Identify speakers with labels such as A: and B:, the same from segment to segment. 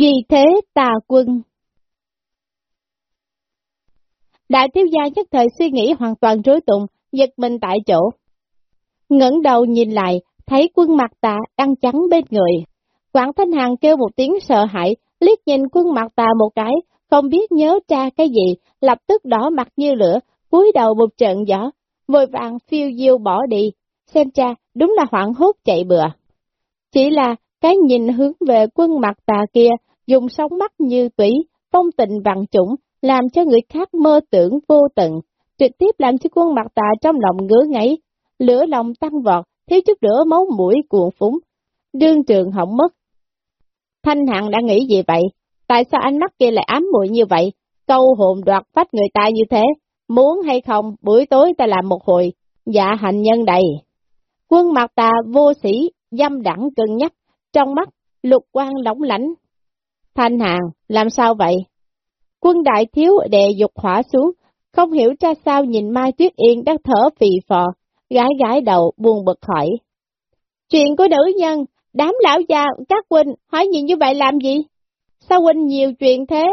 A: Vì thế tà quân Đại thiếu gia nhất thời suy nghĩ hoàn toàn rối tung, giật mình tại chỗ. ngẩng đầu nhìn lại, thấy quân mặt tà đang trắng bên người. Quảng Thanh Hằng kêu một tiếng sợ hãi, liếc nhìn quân mặt tà một cái, không biết nhớ tra cái gì, lập tức đỏ mặt như lửa, cúi đầu một trận gió, vội vàng phiêu diêu bỏ đi, xem ra đúng là hoảng hốt chạy bừa. Chỉ là cái nhìn hướng về quân mặt tà kia, dùng sóng mắt như tủy, phong tình bằng chủng, làm cho người khác mơ tưởng vô tận, trực tiếp làm cho quân mặt tà trong lòng ngứa ngáy, lửa lòng tăng vọt, thiếu chút nữa máu mũi cuộn phúng, đương trường hỏng mất. Thanh Hằng đã nghĩ gì vậy? Tại sao ánh mắt kia lại ám muội như vậy? Câu hồn đoạt phách người ta như thế, muốn hay không, buổi tối ta làm một hồi, dạ hành nhân đầy. Quân mặt tà vô sĩ, dâm đẳng cân nhắc, trong mắt, lục quan lỏng lãnh, Thanh Hàng, làm sao vậy? Quân đại thiếu đè dục hỏa xuống, không hiểu ra sao nhìn Mai Tuyết Yên đang thở phì phò, gái gái đầu buồn bực hỏi. Chuyện của nữ nhân, đám lão già, các huynh, hỏi nhìn như vậy làm gì? Sao huynh nhiều chuyện thế?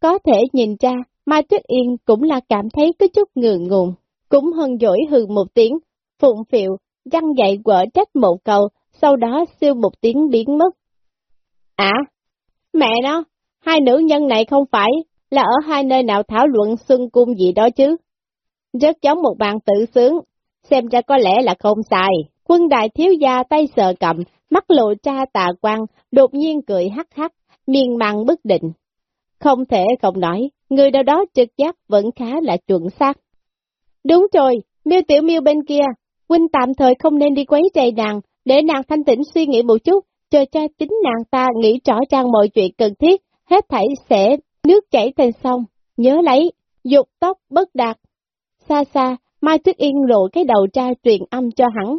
A: Có thể nhìn ra, Mai Tuyết Yên cũng là cảm thấy có chút ngượng ngùng, cũng hân dỗi hừ một tiếng, phụng phiệu, răng dậy quở trách một câu, sau đó siêu một tiếng biến mất. À, mẹ nó, hai nữ nhân này không phải là ở hai nơi nào thảo luận xuân cung gì đó chứ. Rất giống một bàn tự sướng, xem ra có lẽ là không sai. Quân đại thiếu gia tay sờ cầm, mắt lộ ra tà quang, đột nhiên cười hắc hắc, miên man bất định. Không thể không nói, người đâu đó trực giác vẫn khá là chuẩn xác. Đúng rồi, miêu tiểu miêu bên kia, huynh tạm thời không nên đi quấy rầy nàng, để nàng thanh tĩnh suy nghĩ một chút, chờ cho chính nàng ta nghĩ rõ ràng mọi chuyện cần thiết, hết thảy sẽ nước chảy thành sông. Nhớ lấy, dục tóc bất đạt. Xa xa, Mai Tuyết Yên lộ cái đầu ra truyền âm cho hắn.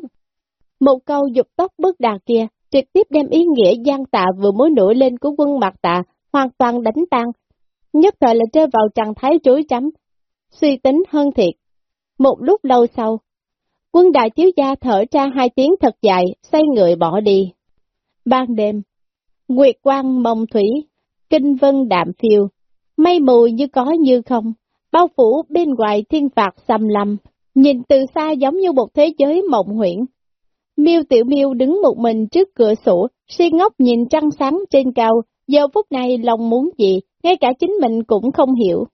A: Một câu dục tóc bất đạt kia, trực tiếp đem ý nghĩa gian tạ vừa mới nổi lên của quân mặt tạ, hoàn toàn đánh tan. Nhất thời là rơi vào trạng thái rối chấm, suy tính hơn thiệt. Một lúc lâu sau, quân đại thiếu gia thở ra hai tiếng thật dài, xoay người bỏ đi. Ban đêm, Nguyệt quang mông thủy, kinh vân đạm phiêu, mây mù như có như không, bao phủ bên ngoài thiên phạt xăm lầm, nhìn từ xa giống như một thế giới mộng huyễn. Miêu Tiểu Miêu đứng một mình trước cửa sổ, si ngốc nhìn trăng sáng trên cao, giờ phút này lòng muốn gì, ngay cả chính mình cũng không hiểu.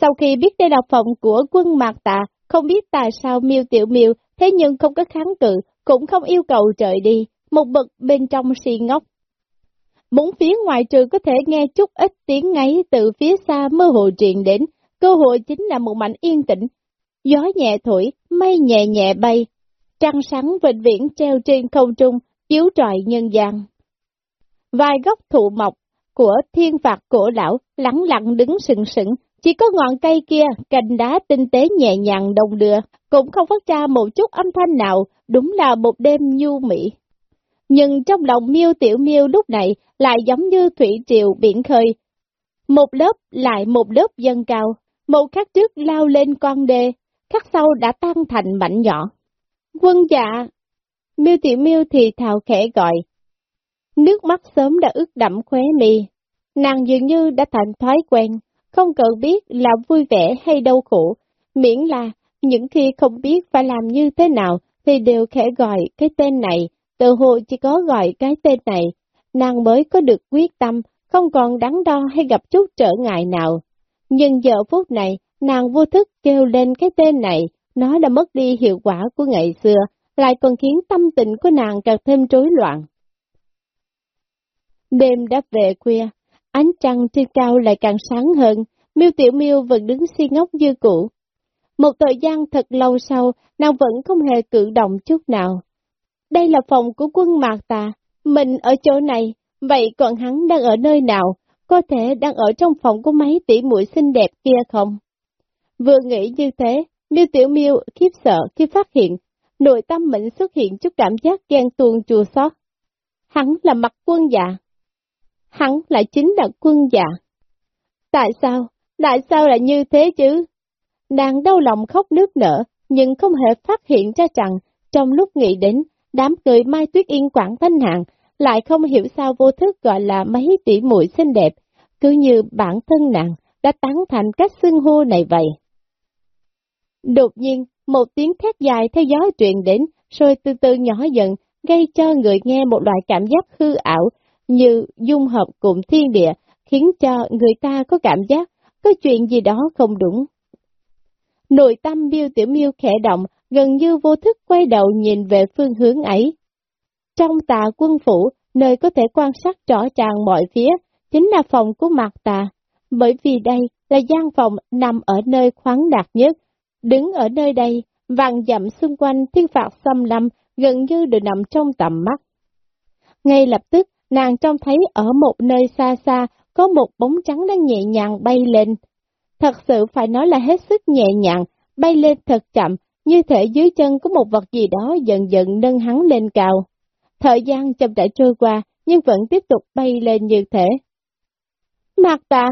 A: Sau khi biết đây là phòng của quân Mạc tà không biết tại sao Miêu Tiểu Miêu thế nhưng không có kháng cự, cũng không yêu cầu trời đi, một bậc bên trong si ngốc. Bốn phía ngoài trừ có thể nghe chút ít tiếng ngáy từ phía xa mơ hồ truyền đến, cơ hội chính là một mảnh yên tĩnh. Gió nhẹ thổi, mây nhẹ nhẹ bay, trăng sáng vịnh viễn treo trên không trung, chiếu trọi nhân gian. Vài gốc thụ mộc của thiên phạt cổ lão lắng lặng đứng sừng sững, chỉ có ngọn cây kia, cành đá tinh tế nhẹ nhàng đồng đưa, cũng không phát ra một chút âm thanh nào, đúng là một đêm nhu mỹ. Nhưng trong lòng miêu tiểu miêu lúc này lại giống như thủy triều biển khơi. Một lớp lại một lớp dâng cao, một khắc trước lao lên con đê, khắc sau đã tan thành mảnh nhỏ. Quân dạ! Miêu tiểu miêu thì thào khẽ gọi. Nước mắt sớm đã ướt đậm khóe mi. Nàng dường như đã thành thói quen, không cần biết là vui vẻ hay đau khổ, miễn là những khi không biết phải làm như thế nào thì đều khẽ gọi cái tên này, tự hồ chỉ có gọi cái tên này, nàng mới có được quyết tâm, không còn đắn đo hay gặp chút trở ngại nào. Nhưng giờ phút này, nàng vô thức kêu lên cái tên này, nó đã mất đi hiệu quả của ngày xưa, lại còn khiến tâm tình của nàng càng thêm rối loạn. Đêm đã về khuya, ánh trăng trên cao lại càng sáng hơn, miêu tiểu miêu vẫn đứng si ngốc như cũ. Một thời gian thật lâu sau, nàng vẫn không hề cử động chút nào. Đây là phòng của quân Mạc Tà, mình ở chỗ này, vậy còn hắn đang ở nơi nào? Có thể đang ở trong phòng của mấy tỷ muội xinh đẹp kia không? Vừa nghĩ như thế, Miêu Tiểu Miêu khiếp sợ khi phát hiện, nội tâm mình xuất hiện chút cảm giác ghen tuông chua xót. Hắn là mặt quân dạ. Hắn lại chính là quân dạ. Tại sao? Tại sao lại như thế chứ? Nàng đau lòng khóc nước nở, nhưng không hề phát hiện ra rằng, trong lúc nghĩ đến, đám cười Mai Tuyết Yên Quảng Thanh Hạng lại không hiểu sao vô thức gọi là mấy tỷ muội xinh đẹp, cứ như bản thân nàng đã tán thành cách xưng hô này vậy. Đột nhiên, một tiếng thét dài theo gió truyền đến, rồi từ từ nhỏ dần, gây cho người nghe một loại cảm giác hư ảo, như dung hợp cùng thiên địa, khiến cho người ta có cảm giác có chuyện gì đó không đúng. Nội tâm miêu tiểu miêu khẽ động, gần như vô thức quay đầu nhìn về phương hướng ấy. Trong tà quân phủ, nơi có thể quan sát rõ ràng mọi phía, chính là phòng của Mạc Tà, bởi vì đây là gian phòng nằm ở nơi khoáng đạt nhất. Đứng ở nơi đây, vàng dặm xung quanh thiên phạt xâm lâm gần như đều nằm trong tầm mắt. Ngay lập tức, nàng trông thấy ở một nơi xa xa có một bóng trắng đang nhẹ nhàng bay lên. Thật sự phải nói là hết sức nhẹ nhàng, bay lên thật chậm, như thể dưới chân có một vật gì đó dần dần nâng hắn lên cao. Thời gian chậm rãi trôi qua, nhưng vẫn tiếp tục bay lên như thế. Mạc tà!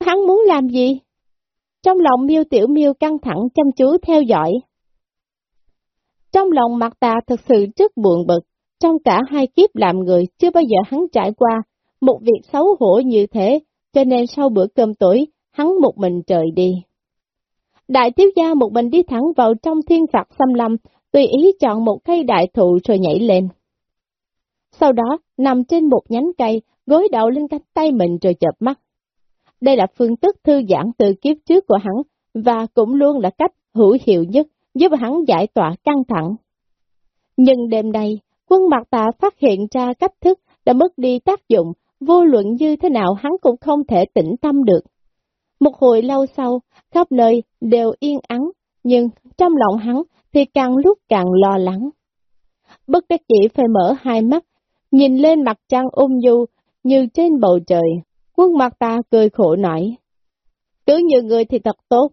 A: Hắn muốn làm gì? Trong lòng miêu tiểu miêu căng thẳng chăm chú theo dõi. Trong lòng mặt tà thật sự rất buồn bực, trong cả hai kiếp làm người chưa bao giờ hắn trải qua một việc xấu hổ như thế, cho nên sau bữa cơm tối, hắn một mình trời đi. Đại thiếu gia một mình đi thẳng vào trong thiên phạt xâm lâm, tùy ý chọn một cây đại thụ rồi nhảy lên. Sau đó, nằm trên một nhánh cây, gối đầu lên cánh tay mình rồi chợp mắt. Đây là phương thức thư giãn từ kiếp trước của hắn, và cũng luôn là cách hữu hiệu nhất giúp hắn giải tỏa căng thẳng. Nhưng đêm nay, quân mặt tạ phát hiện ra cách thức đã mất đi tác dụng, vô luận như thế nào hắn cũng không thể tĩnh tâm được. Một hồi lâu sau, khắp nơi đều yên ắng, nhưng trong lòng hắn thì càng lúc càng lo lắng. Bất đắc chỉ phải mở hai mắt, nhìn lên mặt trăng ôm du như trên bầu trời. Quân mặt ta cười khổ nói, cứ như người thì thật tốt,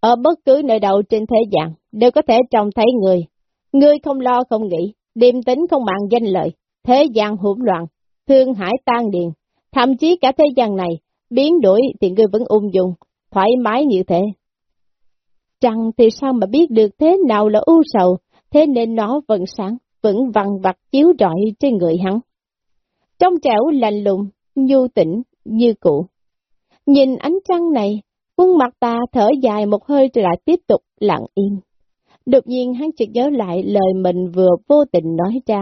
A: ở bất cứ nơi đâu trên thế gian đều có thể trông thấy người. Người không lo không nghĩ, điềm tính không mạng danh lợi, thế gian hỗn loạn, thương hải tan điền, thậm chí cả thế gian này, biến đổi thì ngươi vẫn ung dung, thoải mái như thế. Trăng thì sao mà biết được thế nào là u sầu, thế nên nó vẫn sáng, vẫn vằn vặt chiếu rọi trên người hắn. Trong trẻo lạnh lùng, nhu tĩnh, như cũ. Nhìn ánh trăng này, khuôn mặt ta thở dài một hơi rồi lại tiếp tục lặng im. Đột nhiên hắn chợt nhớ lại lời mình vừa vô tình nói ra.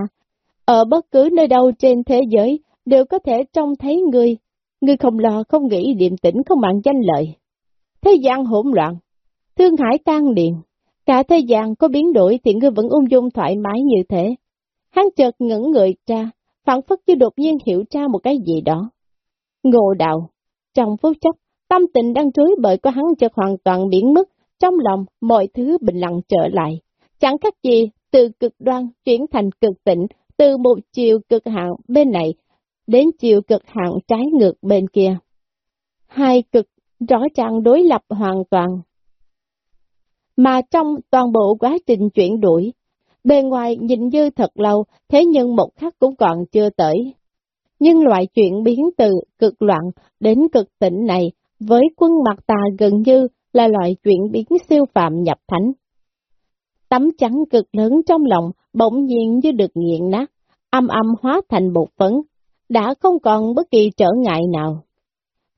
A: Ở bất cứ nơi đâu trên thế giới đều có thể trông thấy ngươi. Ngươi không lo, không nghĩ, điềm tĩnh, không mạng danh lợi. Thế gian hỗn loạn, thương hải tan điện. Cả thế gian có biến đổi thì ngươi vẫn ung dung thoải mái như thế. Hắn chợt ngẩn người ra, phản phất như đột nhiên hiểu ra một cái gì đó. Ngộ đạo, trong phút chốc, tâm tình đang trối bởi có hắn chợt hoàn toàn biến mất, trong lòng mọi thứ bình lặng trở lại. Chẳng khác gì từ cực đoan chuyển thành cực tịnh, từ một chiều cực hạn bên này đến chiều cực hạn trái ngược bên kia. Hai cực rõ ràng đối lập hoàn toàn. Mà trong toàn bộ quá trình chuyển đổi, bề ngoài nhìn như thật lâu, thế nhưng một khắc cũng còn chưa tới. Nhưng loại chuyển biến từ cực loạn đến cực tỉnh này, với quân mặt tà gần như là loại chuyển biến siêu phạm nhập thánh. Tấm trắng cực lớn trong lòng bỗng nhiên như được nghiện nát, âm âm hóa thành bột phấn, đã không còn bất kỳ trở ngại nào.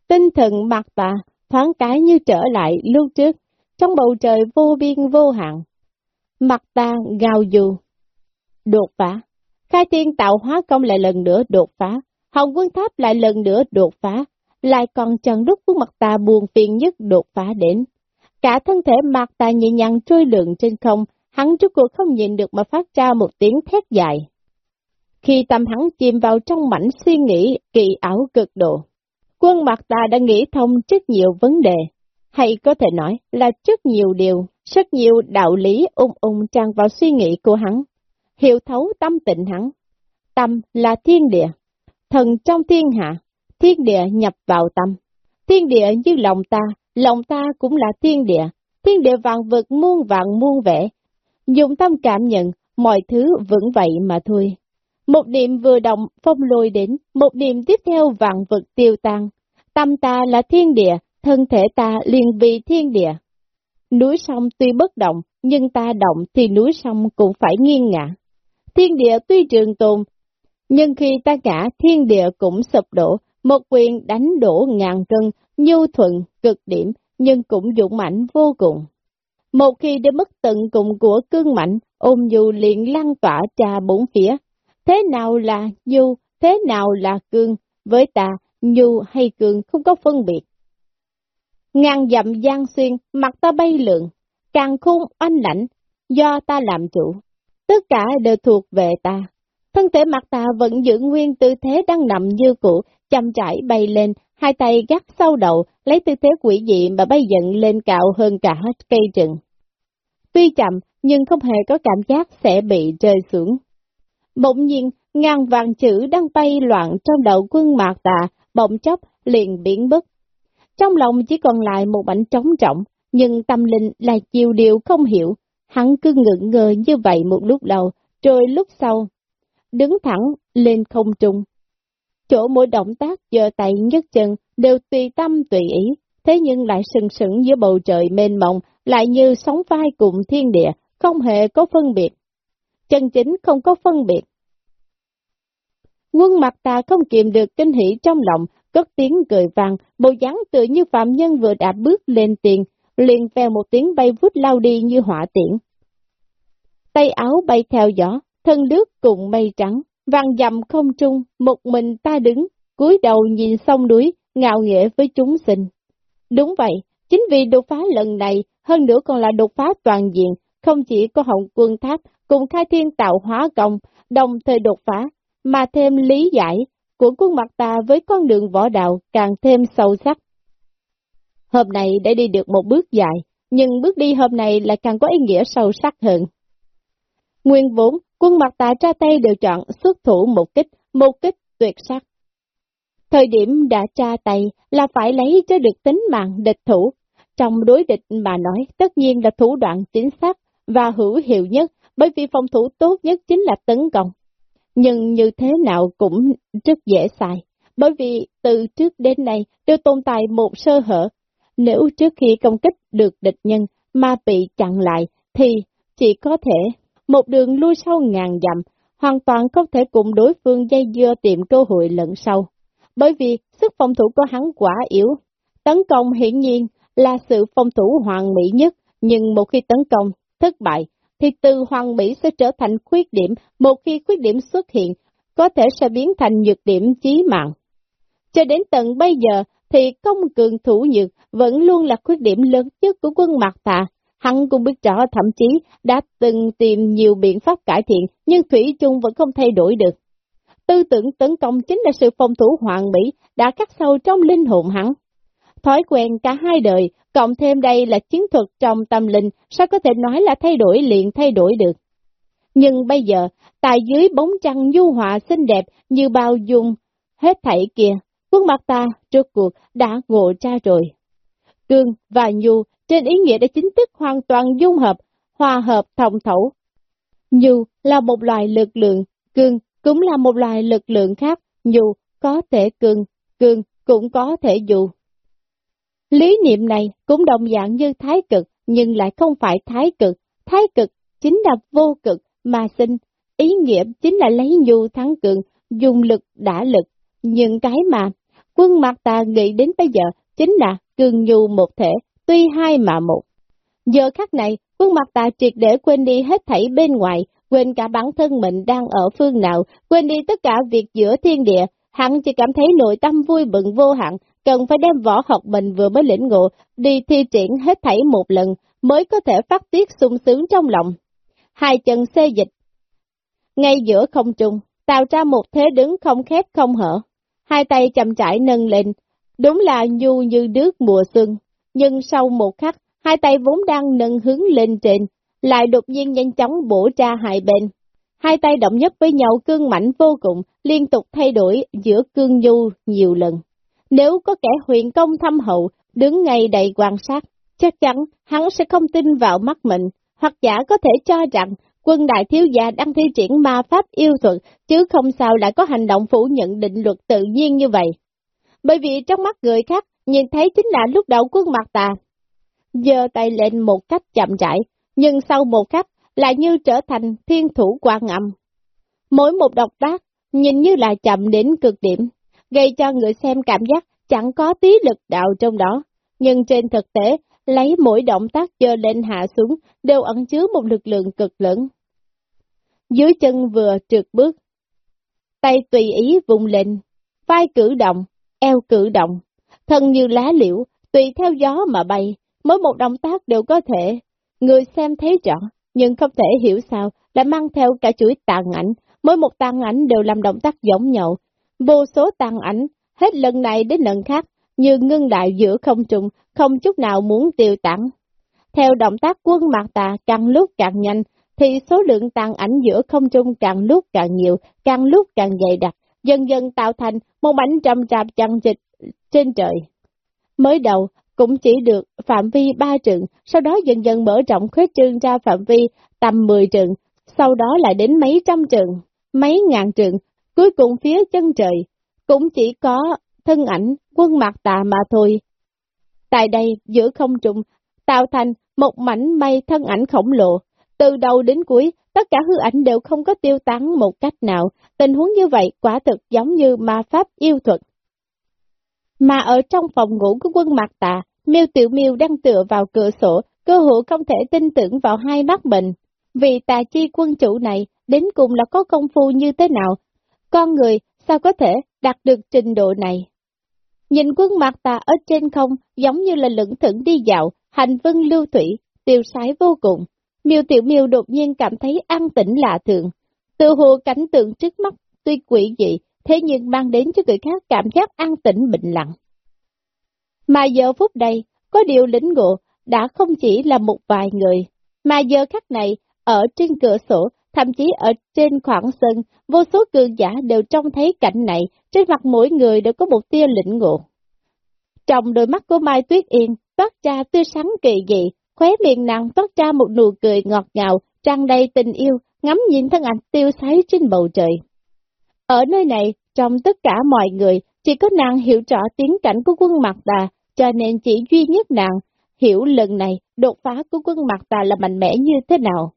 A: Tinh thần mặt ta thoáng cái như trở lại lúc trước, trong bầu trời vô biên vô hạn. Mặt ta gào dù. Đột phá. Khai thiên tạo hóa công lại lần nữa đột phá. Hồng quân tháp lại lần nữa đột phá. Lại còn trần đúc của mặt ta buồn phiền nhất đột phá đến. Cả thân thể mặt ta nhẹ nhàng trôi lượn trên không, hắn trước cuộc không nhìn được mà phát ra một tiếng thét dài. Khi tâm hắn chìm vào trong mảnh suy nghĩ kỳ ảo cực độ, quân mặt ta đã nghĩ thông rất nhiều vấn đề, hay có thể nói là rất nhiều điều, rất nhiều đạo lý ung ung tràn vào suy nghĩ của hắn, hiểu thấu tâm tịnh hắn. Tâm là thiên địa, thần trong thiên hạ, thiên địa nhập vào tâm. Thiên địa như lòng ta, lòng ta cũng là thiên địa, thiên địa vạn vật muôn vạn muôn vẻ. Dùng tâm cảm nhận, mọi thứ vững vậy mà thôi. Một niệm vừa động phong lôi đến, một niệm tiếp theo vạn vật tiêu tan. Tâm ta là thiên địa, thân thể ta liền vì thiên địa. Núi sông tuy bất động, nhưng ta động thì núi sông cũng phải nghiêng ngã. thiên địa tuy trường tồn, nhưng khi ta ngã thiên địa cũng sụp đổ, một quyền đánh đổ ngàn cân, nhu thuận, cực điểm, nhưng cũng dũng mãnh vô cùng. Một khi đến mức tận cùng của cương mạnh, ôm dù liền lan tỏa trà bốn phía. Thế nào là nhu, thế nào là cương, với ta, nhu hay cương không có phân biệt. Ngàn dặm giang xuyên, mặt ta bay lượn, càng khôn oanh lãnh, do ta làm chủ. Tất cả đều thuộc về ta. Thân thể mặt ta vẫn giữ nguyên tư thế đang nằm như cũ, chậm trải bay lên, hai tay gắt sau đầu, lấy tư thế quỷ dị mà bay dần lên cao hơn cả cây rừng. Tuy chậm, nhưng không hề có cảm giác sẽ bị rơi xuống. Bỗng nhiên, ngàn vàng chữ đang bay loạn trong đầu quân mạc tà, bỗng chốc liền biến mất. Trong lòng chỉ còn lại một mảnh trống trọng, nhưng tâm linh là chiều điều không hiểu, hắn cứ ngượng ngờ như vậy một lúc lâu, rồi lúc sau, đứng thẳng lên không trung. Chỗ mỗi động tác giơ tay nhấc chân đều tùy tâm tùy ý, thế nhưng lại sừng sững giữa bầu trời mênh mông, lại như sóng vai cùng thiên địa, không hề có phân biệt. Chân chính không có phân biệt. Quân mặt ta không kiềm được kinh hỉ trong lòng, cất tiếng cười vang, bộ dáng tự như phạm nhân vừa đã bước lên tiền, liền vèo một tiếng bay vút lao đi như hỏa tiễn. Tay áo bay theo gió, thân lướt cùng mây trắng, vàng dầm không trung, một mình ta đứng, cúi đầu nhìn sông núi, ngạo nghĩa với chúng sinh. Đúng vậy, chính vì đột phá lần này, hơn nữa còn là đột phá toàn diện, không chỉ có hồng quân tháp cùng khai thiên tạo hóa công, đồng thời đột phá, mà thêm lý giải của quân mặt ta với con đường võ đạo càng thêm sâu sắc. Hôm nay đã đi được một bước dài, nhưng bước đi hôm nay lại càng có ý nghĩa sâu sắc hơn. Nguyên vốn, quân mặt tà tra tay đều chọn xuất thủ một kích, một kích tuyệt sắc. Thời điểm đã tra tay là phải lấy cho được tính mạng địch thủ. Trong đối địch mà nói, tất nhiên là thủ đoạn chính xác và hữu hiệu nhất, bởi vì phòng thủ tốt nhất chính là tấn công. Nhưng như thế nào cũng rất dễ xài, bởi vì từ trước đến nay đều tồn tại một sơ hở. Nếu trước khi công kích được địch nhân mà bị chặn lại, thì chỉ có thể một đường lui sau ngàn dặm, hoàn toàn không thể cùng đối phương dây dưa tìm cơ hội lẫn sau. Bởi vì sức phòng thủ của hắn quá yếu. Tấn công hiển nhiên là sự phòng thủ hoàn mỹ nhất, nhưng một khi tấn công thất bại, thì từ hoàng mỹ sẽ trở thành khuyết điểm, một khi khuyết điểm xuất hiện, có thể sẽ biến thành nhược điểm chí mạng. Cho đến tận bây giờ, thì công cường thủ nhược vẫn luôn là khuyết điểm lớn nhất của quân Mạc Tà. Hắn cũng biết rõ thậm chí đã từng tìm nhiều biện pháp cải thiện, nhưng Thủy chung vẫn không thay đổi được. Tư tưởng tấn công chính là sự phòng thủ hoàng mỹ đã cắt sâu trong linh hồn hắn. Thói quen cả hai đời, cộng thêm đây là chiến thuật trong tâm linh, sao có thể nói là thay đổi liền thay đổi được. Nhưng bây giờ, tại dưới bóng trăng nhu họa xinh đẹp như bao dung, hết thảy kia, khuôn mặt ta, trước cuộc, đã ngộ ra rồi. Cương và Nhu trên ý nghĩa đã chính thức hoàn toàn dung hợp, hòa hợp thông thấu. Nhu là một loài lực lượng, cương cũng là một loài lực lượng khác, nhu có thể cương, cương cũng có thể dù Lý niệm này cũng đồng dạng như thái cực, nhưng lại không phải thái cực. Thái cực chính là vô cực mà sinh, ý nghĩa chính là lấy nhu thắng cường, dùng lực đả lực. Nhưng cái mà quân mặt ta nghĩ đến bây giờ chính là cường nhu một thể, tuy hai mà một. Giờ khắc này, quân mặt ta triệt để quên đi hết thảy bên ngoài, quên cả bản thân mình đang ở phương nào, quên đi tất cả việc giữa thiên địa, hắn chỉ cảm thấy nội tâm vui bừng vô hạn, cần phải đem võ học mình vừa mới lĩnh ngộ, đi thi triển hết thảy một lần, mới có thể phát tiết sung sướng trong lòng. Hai chân xê dịch, ngay giữa không trung, tạo ra một thế đứng không khép không hở, hai tay chậm trải nâng lên, đúng là nhu như nước mùa xuân, nhưng sau một khắc, hai tay vốn đang nâng hướng lên trên, lại đột nhiên nhanh chóng bổ ra hai bên. Hai tay động nhất với nhau cương mạnh vô cùng, liên tục thay đổi giữa cương nhu nhiều lần. Nếu có kẻ huyền công thâm hậu, đứng ngay đầy quan sát, chắc chắn hắn sẽ không tin vào mắt mình, hoặc giả có thể cho rằng quân đại thiếu gia đang thi triển ma pháp yêu thuật, chứ không sao lại có hành động phủ nhận định luật tự nhiên như vậy. Bởi vì trong mắt người khác, nhìn thấy chính là lúc đầu quân mặt tà. Giơ tay lên một cách chậm rãi, nhưng sau một khắc lại như trở thành thiên thủ quan âm. Mỗi một động tác nhìn như là chậm đến cực điểm, gây cho người xem cảm giác chẳng có tí lực đạo trong đó. Nhưng trên thực tế, lấy mỗi động tác dơ lên hạ xuống đều ẩn chứa một lực lượng cực lớn. Dưới chân vừa trượt bước, tay tùy ý vùng lên, vai cử động, eo cử động, thân như lá liễu, tùy theo gió mà bay, mỗi một động tác đều có thể, người xem thấy rõ, nhưng không thể hiểu sao lại mang theo cả chuỗi tàn ảnh, mỗi một tàn ảnh đều làm động tác giống nhau, vô số tàn ảnh, hết lần này đến lần khác, như ngưng đại giữa không trùng, không chút nào muốn tiêu tản. Theo động tác quân mạc tà càng lúc càng nhanh, thì số lượng tàn ảnh giữa không trung càng lúc càng nhiều, càng lúc càng dày đặc, dần dần tạo thành một mảnh trầm trạp chằng dịch trên trời. Mới đầu, cũng chỉ được phạm vi ba trường, sau đó dần dần mở rộng khuếch trương ra phạm vi tầm 10 trường, sau đó lại đến mấy trăm trường, mấy ngàn trường, cuối cùng phía chân trời, cũng chỉ có thân ảnh quân mặt tà mà thôi. Tại đây, giữa không trung, tạo thành một mảnh mây thân ảnh khổng lồ, từ đầu đến cuối, tất cả hư ảnh đều không có tiêu tán một cách nào, tình huống như vậy quả thực giống như ma pháp yêu thuật. Mà ở trong phòng ngủ của quân mặt tà, miêu tiểu miêu đang tựa vào cửa sổ, cơ hội không thể tin tưởng vào hai mắt mình. Vì tà chi quân chủ này, đến cùng là có công phu như thế nào? Con người, sao có thể đạt được trình độ này? Nhìn quân mặt ta ở trên không, giống như là lững thững đi dạo, hành vân lưu thủy, tiêu sái vô cùng. Miêu Tiểu Miêu đột nhiên cảm thấy an tĩnh lạ thường. Từ hồ cảnh tượng trước mắt tuy quỷ dị, thế nhưng mang đến cho người khác cảm giác an tĩnh bình lặng. Mà giờ phút đây, có điều lĩnh ngộ đã không chỉ là một vài người, mà giờ khắc này, ở trên cửa sổ, thậm chí ở trên khoảng sân, vô số cường giả đều trông thấy cảnh này, trên mặt mỗi người đều có một tia lĩnh ngộ. Trong đôi mắt của Mai Tuyết Yên, toát ra tươi sáng kỳ dị, khóe miệng nàng toát ra một nụ cười ngọt ngào, tràn đầy tình yêu, ngắm nhìn thân ảnh tiêu sái trên bầu trời. Ở nơi này, trong tất cả mọi người, chỉ có nàng hiểu rõ tiếng cảnh của quân Mạc Tà, cho nên chỉ duy nhất nàng hiểu lần này đột phá của quân Mạc Tà là mạnh mẽ như thế nào.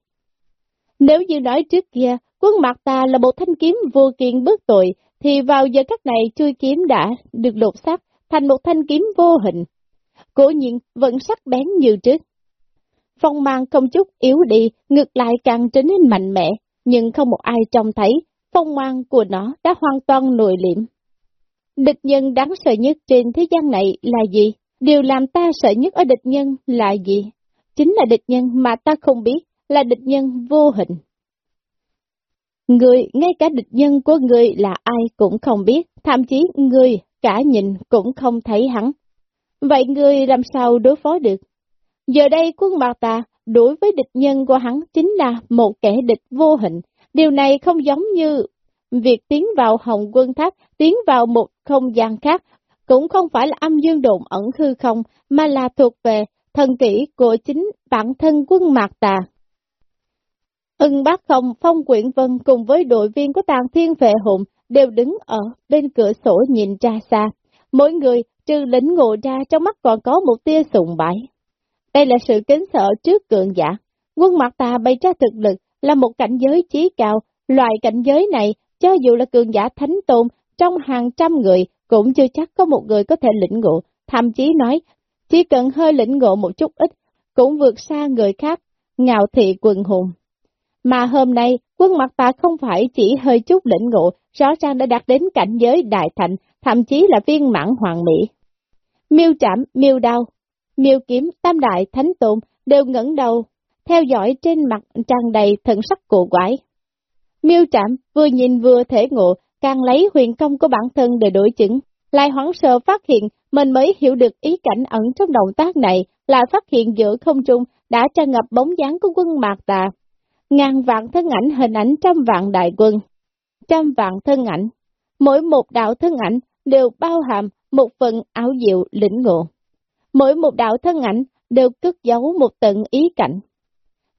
A: Nếu như nói trước kia, quân mặt ta là một thanh kiếm vô kiên bước tội, thì vào giờ các này chui kiếm đã được lột xác thành một thanh kiếm vô hình. Cố nhiên vẫn sắc bén như trước, phong mang không chút yếu đi, ngược lại càng trở nên mạnh mẽ, nhưng không một ai trông thấy, phong mang của nó đã hoàn toàn nội liễm. Địch nhân đáng sợ nhất trên thế gian này là gì? Điều làm ta sợ nhất ở địch nhân là gì? Chính là địch nhân mà ta không biết, là địch nhân vô hình. Người, ngay cả địch nhân của người là ai cũng không biết, thậm chí người cả nhìn cũng không thấy hắn. Vậy người làm sao đối phó được? Giờ đây quân Mạc Tà đối với địch nhân của hắn chính là một kẻ địch vô hình. Điều này không giống như việc tiến vào hồng quân tháp, tiến vào một không gian khác, cũng không phải là âm dương đồn ẩn hư không, mà là thuộc về thần kỹ của chính bản thân quân Mạc Tà. Ưng bác không phong quyển vân cùng với đội viên của tàng thiên vệ hùng đều đứng ở bên cửa sổ nhìn ra xa. Mỗi người trừ lĩnh ngộ ra trong mắt còn có một tia sùng bãi. Đây là sự kính sợ trước cường giả. Quân mặt ta bày ra thực lực là một cảnh giới trí cao, loại cảnh giới này, cho dù là cường giả thánh tôn, trong hàng trăm người, cũng chưa chắc có một người có thể lĩnh ngộ, thậm chí nói, chỉ cần hơi lĩnh ngộ một chút ít, cũng vượt xa người khác, ngạo thị quần hùng. Mà hôm nay, quân mặt ta không phải chỉ hơi chút lĩnh ngộ, rõ ràng đã đạt đến cảnh giới đại thành, thậm chí là viên mãn hoàng mỹ. Miêu chạm, miêu đau, miêu kiếm, tam đại, thánh tôn đều ngẩng đầu, theo dõi trên mặt tràn đầy thần sắc cổ quái. Miêu trạm vừa nhìn vừa thể ngộ, càng lấy huyền công của bản thân để đối chứng, lại hoảng sợ phát hiện mình mới hiểu được ý cảnh ẩn trong động tác này, là phát hiện giữa không trung đã tràn ngập bóng dáng của quân mạc tà. Ngàn vạn thân ảnh hình ảnh trăm vạn đại quân, trăm vạn thân ảnh, mỗi một đạo thân ảnh đều bao hàm một phần áo diệu lĩnh ngộ mỗi một đạo thân ảnh đều cất giấu một tận ý cảnh.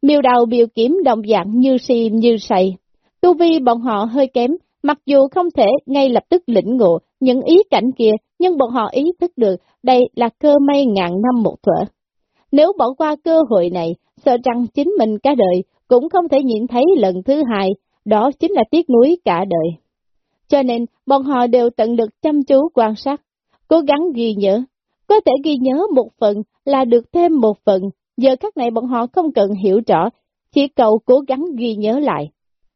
A: Miêu đầu biểu kiếm đồng dạng như si như say. Tu vi bọn họ hơi kém, mặc dù không thể ngay lập tức lĩnh ngộ những ý cảnh kia, nhưng bọn họ ý thức được đây là cơ may ngàn năm một thuở. Nếu bỏ qua cơ hội này, sợ rằng chính mình cả đời cũng không thể nhìn thấy lần thứ hai, đó chính là tiếc nuối cả đời. Cho nên, bọn họ đều tận lực chăm chú quan sát, cố gắng ghi nhớ. Có thể ghi nhớ một phần là được thêm một phần, giờ các này bọn họ không cần hiểu rõ, chỉ cầu cố gắng ghi nhớ lại.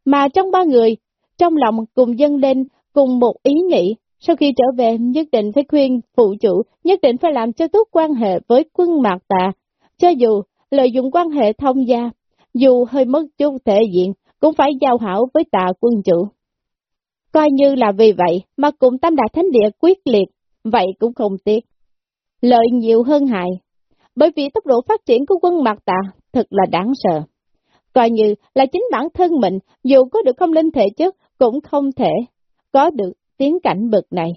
A: Mà trong ba người, trong lòng cùng dâng lên cùng một ý nghĩ, sau khi trở về nhất định phải khuyên phụ chủ, nhất định phải làm cho tốt quan hệ với quân mạc tà, cho dù lợi dụng quan hệ thông gia, dù hơi mất chút thể diện, cũng phải giao hảo với tà quân chủ. Coi như là vì vậy mà cùng Tam Đại Thánh Địa quyết liệt, vậy cũng không tiếc. Lợi nhiều hơn hại, bởi vì tốc độ phát triển của quân mặt tà thật là đáng sợ. Coi như là chính bản thân mình, dù có được không linh thể chất, cũng không thể có được tiến cảnh bực này.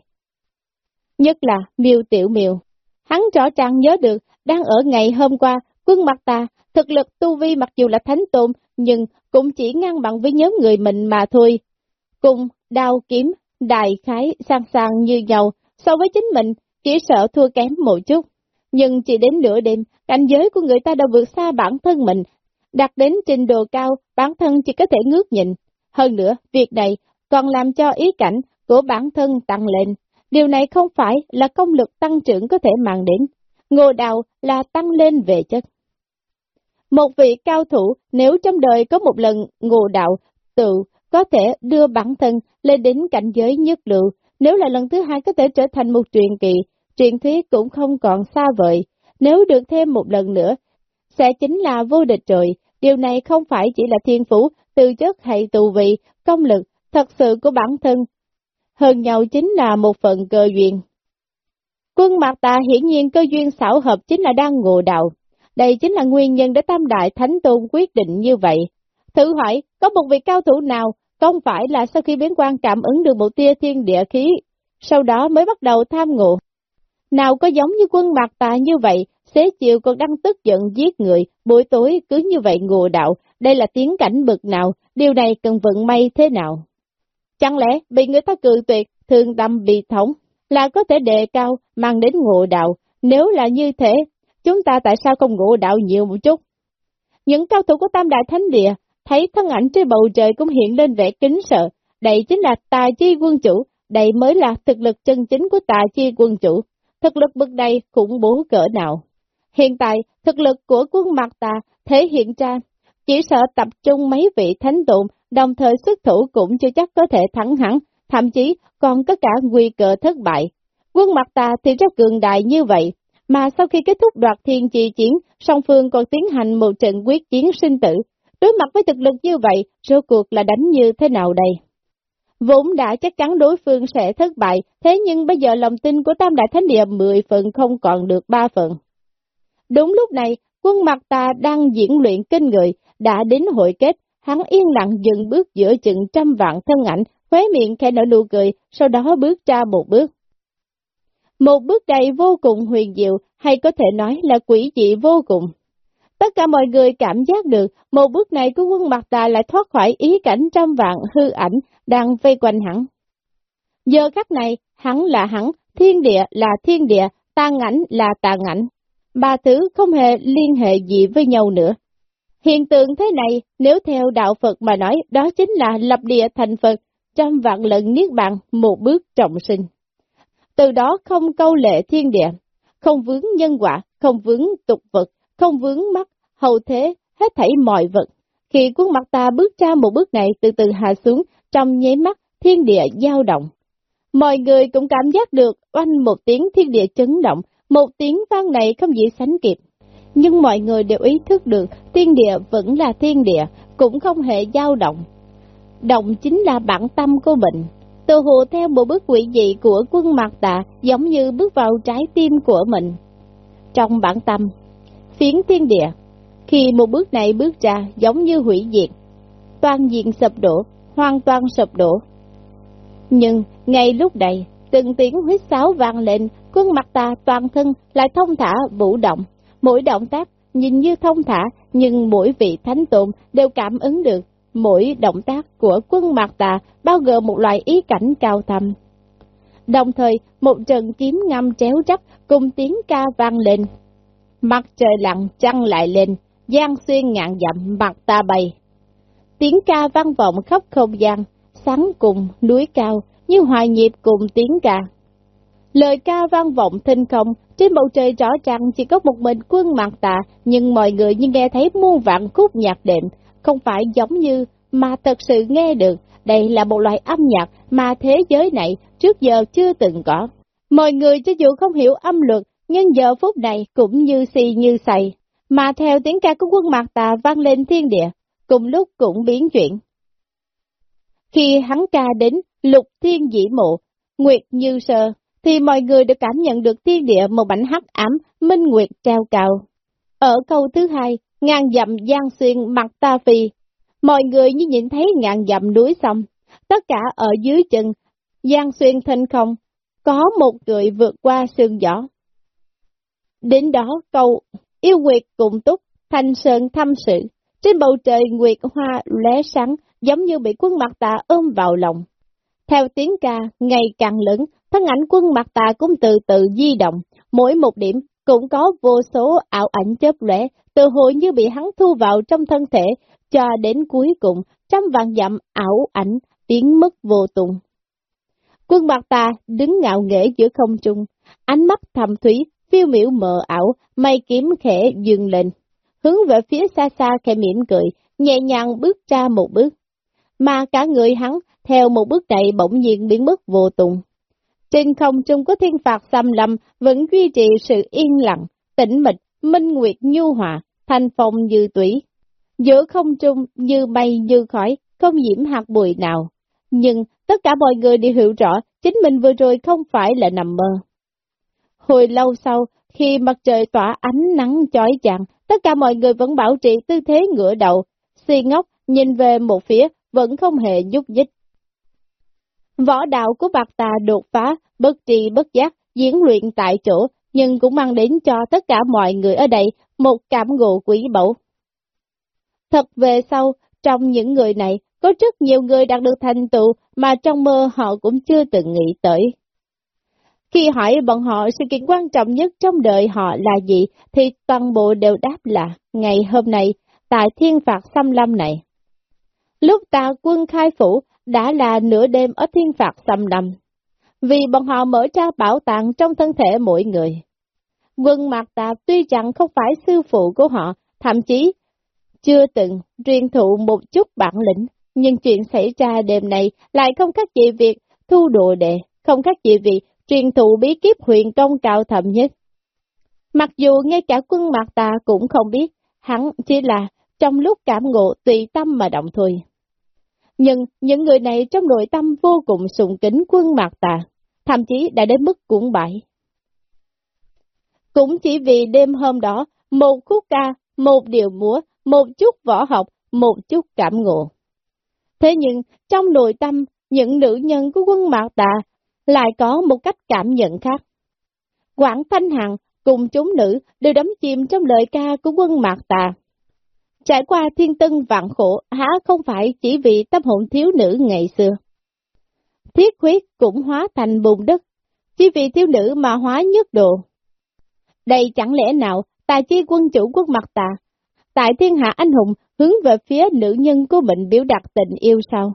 A: Nhất là miêu tiểu miêu, hắn rõ ràng nhớ được, đang ở ngày hôm qua, quân mặt ta, thực lực tu vi mặc dù là thánh tôn, nhưng cũng chỉ ngang bằng với nhóm người mình mà thôi. Cùng đao kiếm, đài khái, sang sang như nhau, so với chính mình, chỉ sợ thua kém một chút. Nhưng chỉ đến nửa đêm, cảnh giới của người ta đã vượt xa bản thân mình, đạt đến trình độ cao, bản thân chỉ có thể ngước nhìn. Hơn nữa, việc này còn làm cho ý cảnh của bản thân tăng lên. Điều này không phải là công lực tăng trưởng có thể mang đến. Ngô đào là tăng lên về chất. Một vị cao thủ nếu trong đời có một lần ngộ đạo tự có thể đưa bản thân lên đến cảnh giới nhất lượng, nếu là lần thứ hai có thể trở thành một truyền kỳ, truyền thuyết cũng không còn xa vời. Nếu được thêm một lần nữa, sẽ chính là vô địch rồi. Điều này không phải chỉ là thiên phú, tư chất hay tù vị, công lực, thật sự của bản thân. Hơn nhau chính là một phần cơ duyên. Quân mặt Tà hiển nhiên cơ duyên xảo hợp chính là đang ngộ đạo. Đây chính là nguyên nhân để Tam Đại Thánh Tôn quyết định như vậy. Thử hỏi, có một vị cao thủ nào không phải là sau khi biến quan cảm ứng được một tia thiên địa khí, sau đó mới bắt đầu tham ngộ. Nào có giống như quân Mạc Tà như vậy, xế chiều còn đang tức giận giết người, buổi tối cứ như vậy ngộ đạo, đây là tiến cảnh bực nào, điều này cần vận may thế nào? Chẳng lẽ bị người ta cự tuyệt, thương tâm bị thống, là có thể đề cao, mang đến ngộ đạo, nếu là như thế, chúng ta tại sao không ngộ đạo nhiều một chút? Những cao thủ của Tam Đại Thánh Địa, thấy thân ảnh trên bầu trời cũng hiện lên vẻ kính sợ, đây chính là tà chi quân chủ, đây mới là thực lực chân chính của tà chi quân chủ, thực lực bực đây khủng bố cỡ nào. Hiện tại, thực lực của quân mặt Tà thể hiện ra, chỉ sợ tập trung mấy vị thánh tụng, đồng thời xuất thủ cũng chưa chắc có thể thắng hẳn, thậm chí còn có cả nguy cơ thất bại. Quân mặt Tà thì rất cường đại như vậy, mà sau khi kết thúc đoạt thiên chi chiến, song phương còn tiến hành một trận quyết chiến sinh tử. Đối mặt với thực lực như vậy, rốt cuộc là đánh như thế nào đây? Vốn đã chắc chắn đối phương sẽ thất bại, thế nhưng bây giờ lòng tin của Tam Đại Thánh Địa 10 phần không còn được 3 phần. Đúng lúc này, quân mặt ta đang diễn luyện kinh người, đã đến hội kết, hắn yên lặng dừng bước giữa chừng trăm vạn thân ảnh, khóe miệng khẽ nở nụ cười, sau đó bước ra một bước. Một bước đầy vô cùng huyền diệu, hay có thể nói là quỷ dị vô cùng. Tất cả mọi người cảm giác được, một bước này của quân mặt tà lại thoát khỏi ý cảnh trăm vạn hư ảnh đang vây quanh hắn. Giờ khắc này, hắn là hắn, thiên địa là thiên địa, tàn ảnh là tàn ảnh. Ba thứ không hề liên hệ gì với nhau nữa. Hiện tượng thế này, nếu theo đạo Phật mà nói, đó chính là lập địa thành Phật, trăm vạn lần niết bàn, một bước trọng sinh. Từ đó không câu lệ thiên địa, không vướng nhân quả, không vướng tục vật, không vướng mắt, hầu thế, hết thảy mọi vật. Khi quân mặt ta bước ra một bước này từ từ hạ xuống, trong nháy mắt, thiên địa dao động. Mọi người cũng cảm giác được oanh một tiếng thiên địa chấn động, một tiếng vang này không gì sánh kịp. Nhưng mọi người đều ý thức được thiên địa vẫn là thiên địa, cũng không hề dao động. Động chính là bản tâm của bệnh. Từ hồ theo một bước quỷ dị của quân mặt tạ giống như bước vào trái tim của mình. Trong bản tâm, phiến thiên địa, khi một bước này bước ra giống như hủy diệt, toàn diện sập đổ, hoàn toàn sập đổ. Nhưng ngay lúc này, từng tiếng huyết sáo vang lên, quân mặt ta toàn thân lại thông thả vũ động, mỗi động tác nhìn như thông thả, nhưng mỗi vị thánh tụng đều cảm ứng được mỗi động tác của quân mạc tà bao gồm một loại ý cảnh cao thầm. Đồng thời, một trận kiếm ngâm chéo chắc cùng tiếng ca vang lên. Mặt trời lặng trăng lại lên, giang xuyên ngạn dặm mặt ta bay. tiếng ca vang vọng khắp không gian, sáng cùng núi cao, như hòa nhịp cùng tiếng ca. Lời ca vang vọng thinh không, trên bầu trời rõ ràng chỉ có một mình quân mặt tạ, nhưng mọi người như nghe thấy muôn vạn khúc nhạc đệm, không phải giống như mà thật sự nghe được, đây là một loại âm nhạc mà thế giới này trước giờ chưa từng có. Mọi người cho dù không hiểu âm luật, nhưng giờ phút này cũng như xì như say, mà theo tiếng ca của quân mạc tà vang lên thiên địa, cùng lúc cũng biến chuyển. Khi hắn ca đến lục thiên dĩ mộ, nguyệt như sơ, thì mọi người đều cảm nhận được thiên địa một mảnh hắc ám, minh nguyệt treo cao. Ở câu thứ hai, ngàn dặm giang xuyên mặt ta phi, mọi người như nhìn thấy ngàn dặm núi sông, tất cả ở dưới chân, giang xuyên thanh không, có một người vượt qua sương gió. Đến đó câu yêu nguyệt cùng túc, thanh sơn thăm sự, trên bầu trời nguyệt hoa lóe sáng, giống như bị quân mặt tà ôm vào lòng. Theo tiếng ca, ngày càng lớn, thân ảnh quân mặt tà cũng từ từ di động, mỗi một điểm cũng có vô số ảo ảnh chớp lóe, từ hồi như bị hắn thu vào trong thân thể, cho đến cuối cùng, trăm vạn dặm ảo ảnh biến mất vô tùng. Quân mặt tà đứng ngạo nghễ giữa không trung, ánh mắt thầm thủy, phiêu miểu mờ ảo, mây kiếm khẽ dừng lên, hướng về phía xa xa khẽ mỉm cười, nhẹ nhàng bước ra một bước. Mà cả người hắn, theo một bước này bỗng nhiên biến mất vô tùng. Trên không trung có thiên phạt xâm lâm, vẫn duy trì sự yên lặng, tĩnh mịch, minh nguyệt nhu hòa, thanh phong như tủy. Giữa không trung như mây như khói, không nhiễm hạt bụi nào. Nhưng tất cả mọi người đều hiểu rõ, chính mình vừa rồi không phải là nằm mơ. Hồi lâu sau, khi mặt trời tỏa ánh nắng chói chang, tất cả mọi người vẫn bảo trì tư thế ngửa đầu, si ngốc nhìn về một phía, vẫn không hề nhúc nhích. Võ đạo của bạc tà đột phá, bất trì bất giác, diễn luyện tại chỗ, nhưng cũng mang đến cho tất cả mọi người ở đây một cảm ngộ quý báu. Thật về sau, trong những người này, có rất nhiều người đạt được thành tựu mà trong mơ họ cũng chưa từng nghĩ tới. Khi hỏi bọn họ sự kiện quan trọng nhất trong đời họ là gì, thì toàn bộ đều đáp là, ngày hôm nay, tại thiên phạt xâm lâm này. Lúc ta quân khai phủ, đã là nửa đêm ở thiên phạt xâm lâm. Vì bọn họ mở ra bảo tàng trong thân thể mỗi người. Quân Mạc Tạp tuy chẳng không phải sư phụ của họ, thậm chí chưa từng truyền thụ một chút bản lĩnh, nhưng chuyện xảy ra đêm này lại không khác gì việc thu đồ đệ, không khác gì việc truyền thụ bí kíp huyền công cao thầm nhất. Mặc dù ngay cả quân Mạc Tà cũng không biết, hắn chỉ là trong lúc cảm ngộ tùy tâm mà động thôi. Nhưng những người này trong nội tâm vô cùng sùng kính quân Mạc Tà, thậm chí đã đến mức cuộn bại. Cũng chỉ vì đêm hôm đó, một khúc ca, một điều múa, một chút võ học, một chút cảm ngộ. Thế nhưng, trong nội tâm, những nữ nhân của quân Mạc Tà lại có một cách cảm nhận khác. Quảng Thanh Hằng cùng chúng nữ đều đắm chìm trong lời ca của quân Mạc Tà. Trải qua thiên tân vạn khổ, há không phải chỉ vì tâm hồn thiếu nữ ngày xưa. Thiết huyết cũng hóa thành bùn đất, chỉ vì thiếu nữ mà hóa nhất độ. Đây chẳng lẽ nào tài chi quân chủ quốc mặt tà, tại thiên hạ anh hùng hướng về phía nữ nhân của mình biểu đạt tình yêu sao?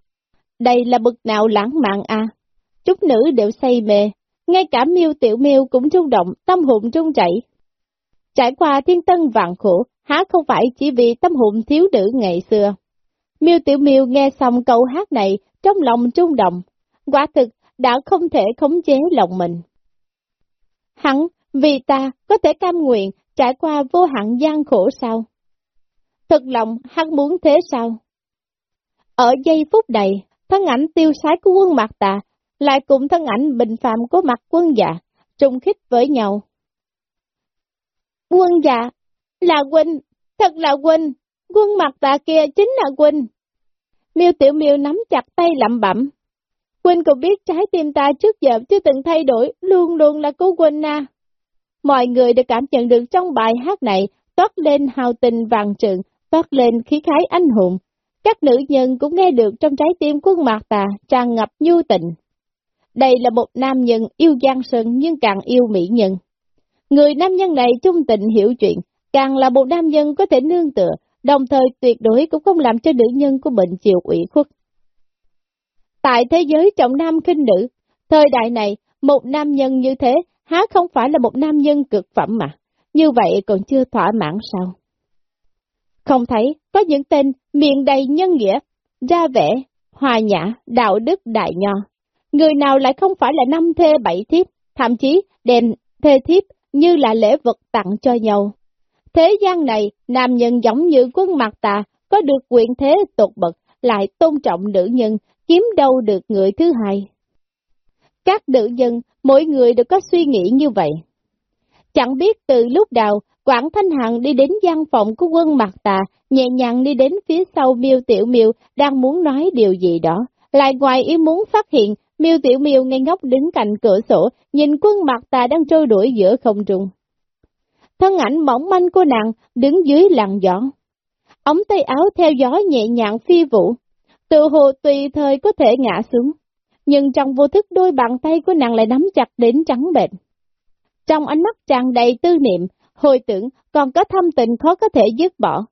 A: Đây là bực nào lãng mạn à? Chúng nữ đều say mê, ngay cả miêu tiểu miêu cũng rung động, tâm hồn trung chảy. Trải qua thiên tân vạn khổ, há không phải chỉ vì tâm hồn thiếu nữ ngày xưa. Miêu Tiểu Miêu nghe xong câu hát này, trong lòng trung động, quả thực đã không thể khống chế lòng mình. Hắn, vì ta, có thể cam nguyện trải qua vô hạn gian khổ sao? thật lòng hắn muốn thế sao? Ở giây phút này, thân ảnh tiêu sái của quân mặt tà, lại cùng thân ảnh bình phạm của mặt quân dạ, trùng khích với nhau. Quân dạ, là huynh, thật là huynh, quân mặt tà kia chính là huynh. Miêu Tiểu Miêu nắm chặt tay lẩm bẩm. Huynh cũng biết trái tim ta trước giờ chưa từng thay đổi, luôn luôn là cô huynh na. À. Mọi người đều cảm nhận được trong bài hát này toát lên hào tình vàng trượng, toát lên khí khái anh hùng. Các nữ nhân cũng nghe được trong trái tim quân mạc tà tràn ngập nhu tình. Đây là một nam nhân yêu Giang Sơn nhưng càng yêu mỹ nhân. Người nam nhân này trung tình hiểu chuyện, càng là một nam nhân có thể nương tựa, đồng thời tuyệt đối cũng không làm cho nữ nhân của mình chịu ủy khuất. Tại thế giới trọng nam khinh nữ, thời đại này, một nam nhân như thế, há không phải là một nam nhân cực phẩm mà, như vậy còn chưa thỏa mãn sao? Không thấy, có những tên miệng đầy nhân nghĩa, ra vẻ, hòa nhã, đạo đức đại nho. Người nào lại không phải là năm thê bảy thiếp, thậm chí đem thê thiếp như là lễ vật tặng cho nhau. Thế gian này, nam nhân giống như quân mặt tà, có được quyền thế tột bậc, lại tôn trọng nữ nhân, kiếm đâu được người thứ hai. Các nữ nhân, mỗi người đều có suy nghĩ như vậy. Chẳng biết từ lúc nào, Quảng Thanh Hằng đi đến gian phòng của quân mặt tà, nhẹ nhàng đi đến phía sau miêu tiểu miêu đang muốn nói điều gì đó. Lại ngoài ý muốn phát hiện, miêu tiểu miêu ngay ngốc đứng cạnh cửa sổ, nhìn quân mặt tà đang trôi đuổi giữa không trung. Thân ảnh mỏng manh của nàng đứng dưới làn gió. Ống tay áo theo gió nhẹ nhàng phi vụ, tự hồ tùy thời có thể ngã xuống. Nhưng trong vô thức đôi bàn tay của nàng lại nắm chặt đến trắng bệch. Trong ánh mắt tràn đầy tư niệm, hồi tưởng còn có thâm tình khó có thể dứt bỏ.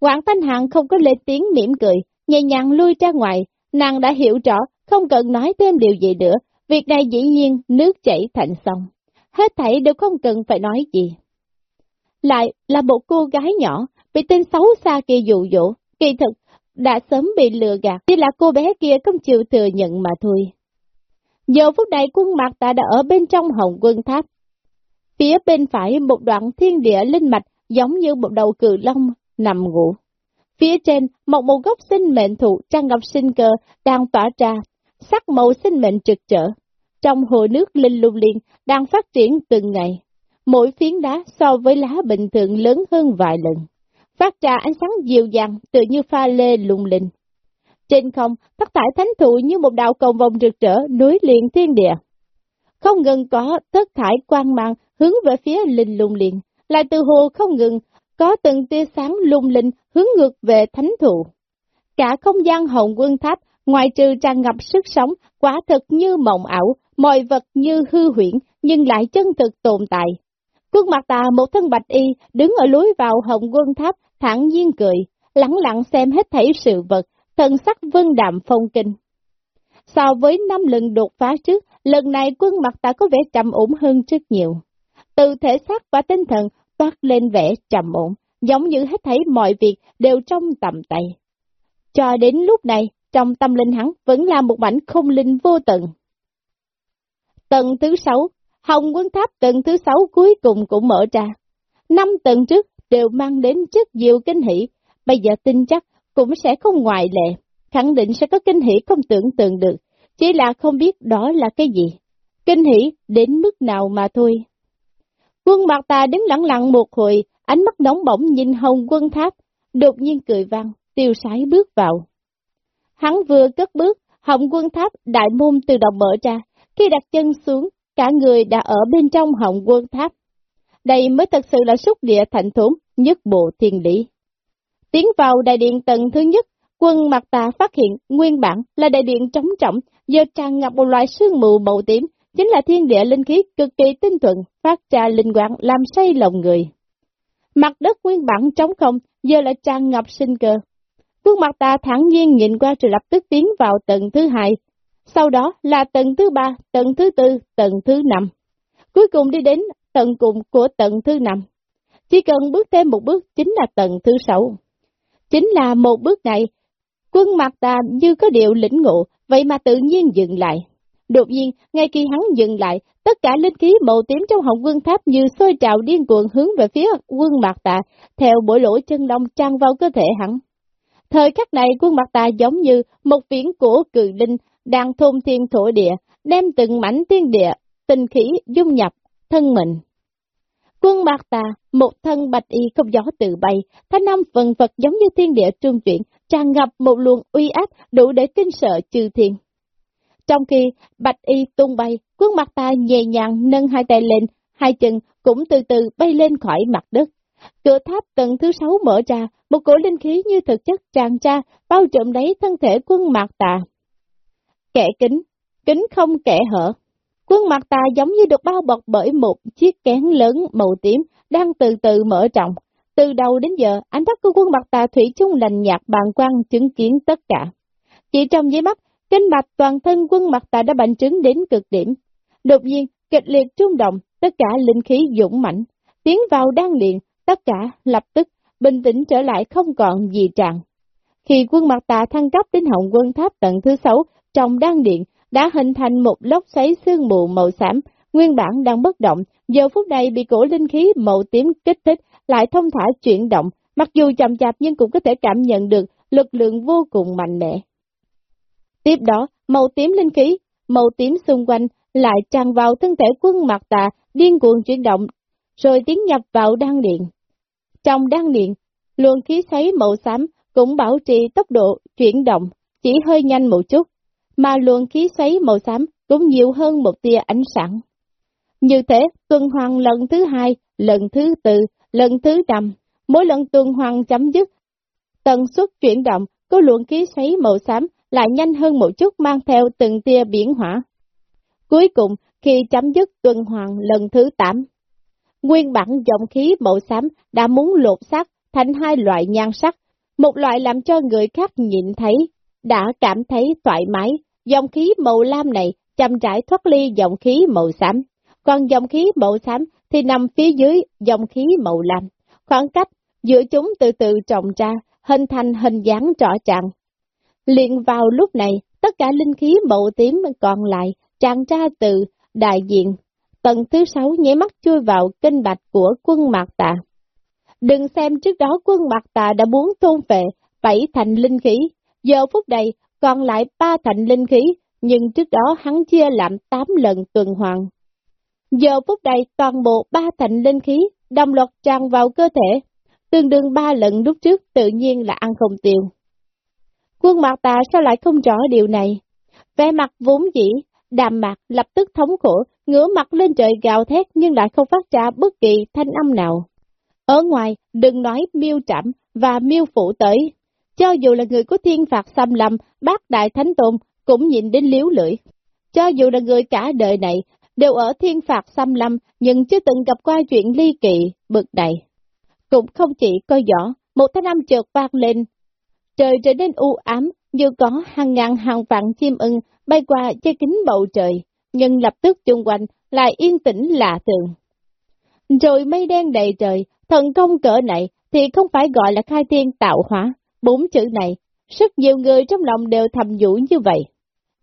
A: Quảng Thanh Hằng không có lên tiếng mỉm cười, nhẹ nhàng lui ra ngoài, nàng đã hiểu rõ, không cần nói thêm điều gì nữa, việc này dĩ nhiên nước chảy thành sông. Hết thảy đều không cần phải nói gì. Lại là một cô gái nhỏ, bị tên xấu xa kia dụ dỗ, kỳ thực, đã sớm bị lừa gạt, chỉ là cô bé kia không chịu thừa nhận mà thôi. Giờ phút này quân mặt ta đã ở bên trong hồng quân tháp, Phía bên phải một đoạn thiên địa linh mạch giống như một đầu cự long nằm ngủ. Phía trên, một một gốc sinh mệnh thụ trang ngọc sinh cơ đang tỏa ra, sắc màu sinh mệnh trực trở. Trong hồ nước linh lung liên đang phát triển từng ngày. Mỗi phiến đá so với lá bình thường lớn hơn vài lần. Phát ra ánh sáng dịu dàng tự như pha lê lung linh. Trên không, thất thải thánh thụ như một đạo cầu vòng rực rỡ núi liền thiên địa. Không ngừng có thất thải quang mang hướng về phía linh lung liền, lại từ hồ không ngừng, có từng tia sáng lung linh hướng ngược về thánh thụ. Cả không gian hồng quân tháp, ngoài trừ tràn ngập sức sống, quả thực như mộng ảo, mọi vật như hư huyễn, nhưng lại chân thực tồn tại. Quân mặt tà một thân bạch y, đứng ở lối vào hồng quân tháp, thẳng nhiên cười, lặng lặng xem hết thảy sự vật, thần sắc vân đạm phong kinh. So với năm lần đột phá trước, lần này quân mặt tà có vẻ trầm ổn hơn rất nhiều từ thể xác và tinh thần toát lên vẻ trầm ổn, giống như hết thấy mọi việc đều trong tầm tay. Cho đến lúc này, trong tâm linh hắn vẫn là một mảnh không linh vô tận. Tầng thứ sáu, Hồng quân tháp tầng thứ sáu cuối cùng cũng mở ra. Năm tầng trước đều mang đến rất nhiều kinh hỷ, bây giờ tin chắc cũng sẽ không ngoại lệ, khẳng định sẽ có kinh hỷ không tưởng tượng được, chỉ là không biết đó là cái gì. Kinh hỷ đến mức nào mà thôi. Quân mặt ta đứng lặng lặng một hồi, ánh mắt nóng bỏng nhìn hồng quân tháp, đột nhiên cười vang, tiêu sái bước vào. Hắn vừa cất bước, hồng quân tháp đại môn tự động mở ra, khi đặt chân xuống, cả người đã ở bên trong hồng quân tháp. Đây mới thật sự là xúc địa thành thốn, nhất bộ thiên lý. Tiến vào đại điện tầng thứ nhất, quân mặt tà phát hiện nguyên bản là đại điện trống trọng, giờ tràn ngập một loại sương mù màu tím, chính là thiên địa linh khí cực kỳ tinh thuận, phát ra linh quang làm say lòng người. Mặt đất nguyên bản trống không, giờ lại tràn ngập sinh cơ. quân mặt ta thẳng nhiên nhìn qua rồi lập tức tiến vào tầng thứ hai, sau đó là tầng thứ ba, tầng thứ tư, tầng thứ năm. Cuối cùng đi đến tầng cùng của tầng thứ năm. Chỉ cần bước thêm một bước chính là tầng thứ sáu. Chính là một bước này, quân mặt ta như có điều lĩnh ngộ, vậy mà tự nhiên dừng lại. Đột nhiên, ngay khi hắn dừng lại, tất cả linh khí màu tím trong hồng quân tháp như sôi trào điên cuồng hướng về phía quân mạc tạ, theo mỗi lỗ chân lông tràn vào cơ thể hắn. Thời khắc này quân mạc tạ giống như một viễn cổ cự linh đang thôn thiên thổ địa, đem từng mảnh thiên địa, tinh khí dung nhập, thân mình. Quân mạc tà, một thân bạch y không gió tự bay, thanh năm phần vật giống như thiên địa trung chuyển, tràn ngập một luồng uy áp đủ để kinh sợ chư thiên. Trong khi bạch y tung bay, quân mặt ta nhẹ nhàng nâng hai tay lên, hai chân cũng từ từ bay lên khỏi mặt đất. Cửa tháp tầng thứ sáu mở ra, một cổ linh khí như thực chất tràn ra, bao trùm lấy thân thể quân mặt tà. Kẻ kính, kính không kẻ hở. Quân mặt tà giống như được bao bọc bởi một chiếc kén lớn màu tím, đang từ từ mở rộng. Từ đầu đến giờ, ánh mắt của quân mặt tà thủy chung lành nhạt bàn quan chứng kiến tất cả. Chỉ trong giây mắt, kinh mạch toàn thân quân mặt tà đã bành trứng đến cực điểm. Đột nhiên, kịch liệt trung động, tất cả linh khí dũng mạnh, tiến vào đan điện, tất cả lập tức bình tĩnh trở lại không còn gì trạng. Khi quân mặt tà thăng cấp đến hồng quân tháp tầng thứ sáu trong đan điện, đã hình thành một lốc xoáy sương mù màu xám, nguyên bản đang bất động, giờ phút này bị cổ linh khí màu tím kích thích, lại thông thả chuyển động, mặc dù chậm chạp nhưng cũng có thể cảm nhận được lực lượng vô cùng mạnh mẽ. Tiếp đó, màu tím linh khí, màu tím xung quanh lại tràn vào thân thể quân mặt tà, điên cuồng chuyển động, rồi tiến nhập vào đan điện. Trong đan điện, luồng khí xoáy màu xám cũng bảo trì tốc độ chuyển động, chỉ hơi nhanh một chút, mà luồng khí xoáy màu xám cũng nhiều hơn một tia ánh sáng. Như thế, tuần hoàn lần thứ hai, lần thứ tư, lần thứ năm, mỗi lần tuần hoàn chấm dứt, tần suất chuyển động có luồng khí xoáy màu xám lại nhanh hơn một chút mang theo từng tia biển hỏa. Cuối cùng, khi chấm dứt tuần hoàn lần thứ 8, nguyên bản dòng khí màu xám đã muốn lột xác thành hai loại nhan sắc, một loại làm cho người khác nhìn thấy, đã cảm thấy thoải mái, dòng khí màu lam này chậm rãi thoát ly dòng khí màu xám, còn dòng khí màu xám thì nằm phía dưới dòng khí màu lam. Khoảng cách giữa chúng từ từ trồng ra, hình thành hình dáng rõ ràng. Liền vào lúc này, tất cả linh khí màu tím còn lại tràn ra từ đại diện. Tầng thứ sáu nháy mắt chui vào kinh bạch của quân Mạc Tà. Đừng xem trước đó quân Mạc Tà đã muốn thôn về bảy thành linh khí, giờ phút này còn lại ba thành linh khí, nhưng trước đó hắn chia làm tám lần tuần hoàn. Giờ phút này toàn bộ ba thành linh khí đồng loạt tràn vào cơ thể, tương đương ba lần lúc trước tự nhiên là ăn không tiêu. Quân mặt tà sao lại không rõ điều này? Vẻ mặt vốn dĩ, đàm mạc lập tức thống khổ, ngửa mặt lên trời gào thét nhưng lại không phát ra bất kỳ thanh âm nào. Ở ngoài, đừng nói miêu trảm và miêu phụ tới. Cho dù là người của thiên phạt xâm lâm, bác đại thánh tôn cũng nhìn đến liếu lưỡi. Cho dù là người cả đời này đều ở thiên phạt xâm lâm nhưng chưa từng gặp qua chuyện ly kỳ, bực này. Cũng không chỉ coi rõ, một thanh âm chợt vang lên. Trời trở nên u ám, như có hàng ngàn hàng vạn chim ưng bay qua che kính bầu trời, nhưng lập tức chung quanh lại yên tĩnh lạ thường. Rồi mây đen đầy trời, thần công cỡ này thì không phải gọi là khai thiên tạo hóa, bốn chữ này, rất nhiều người trong lòng đều thầm nhủ như vậy.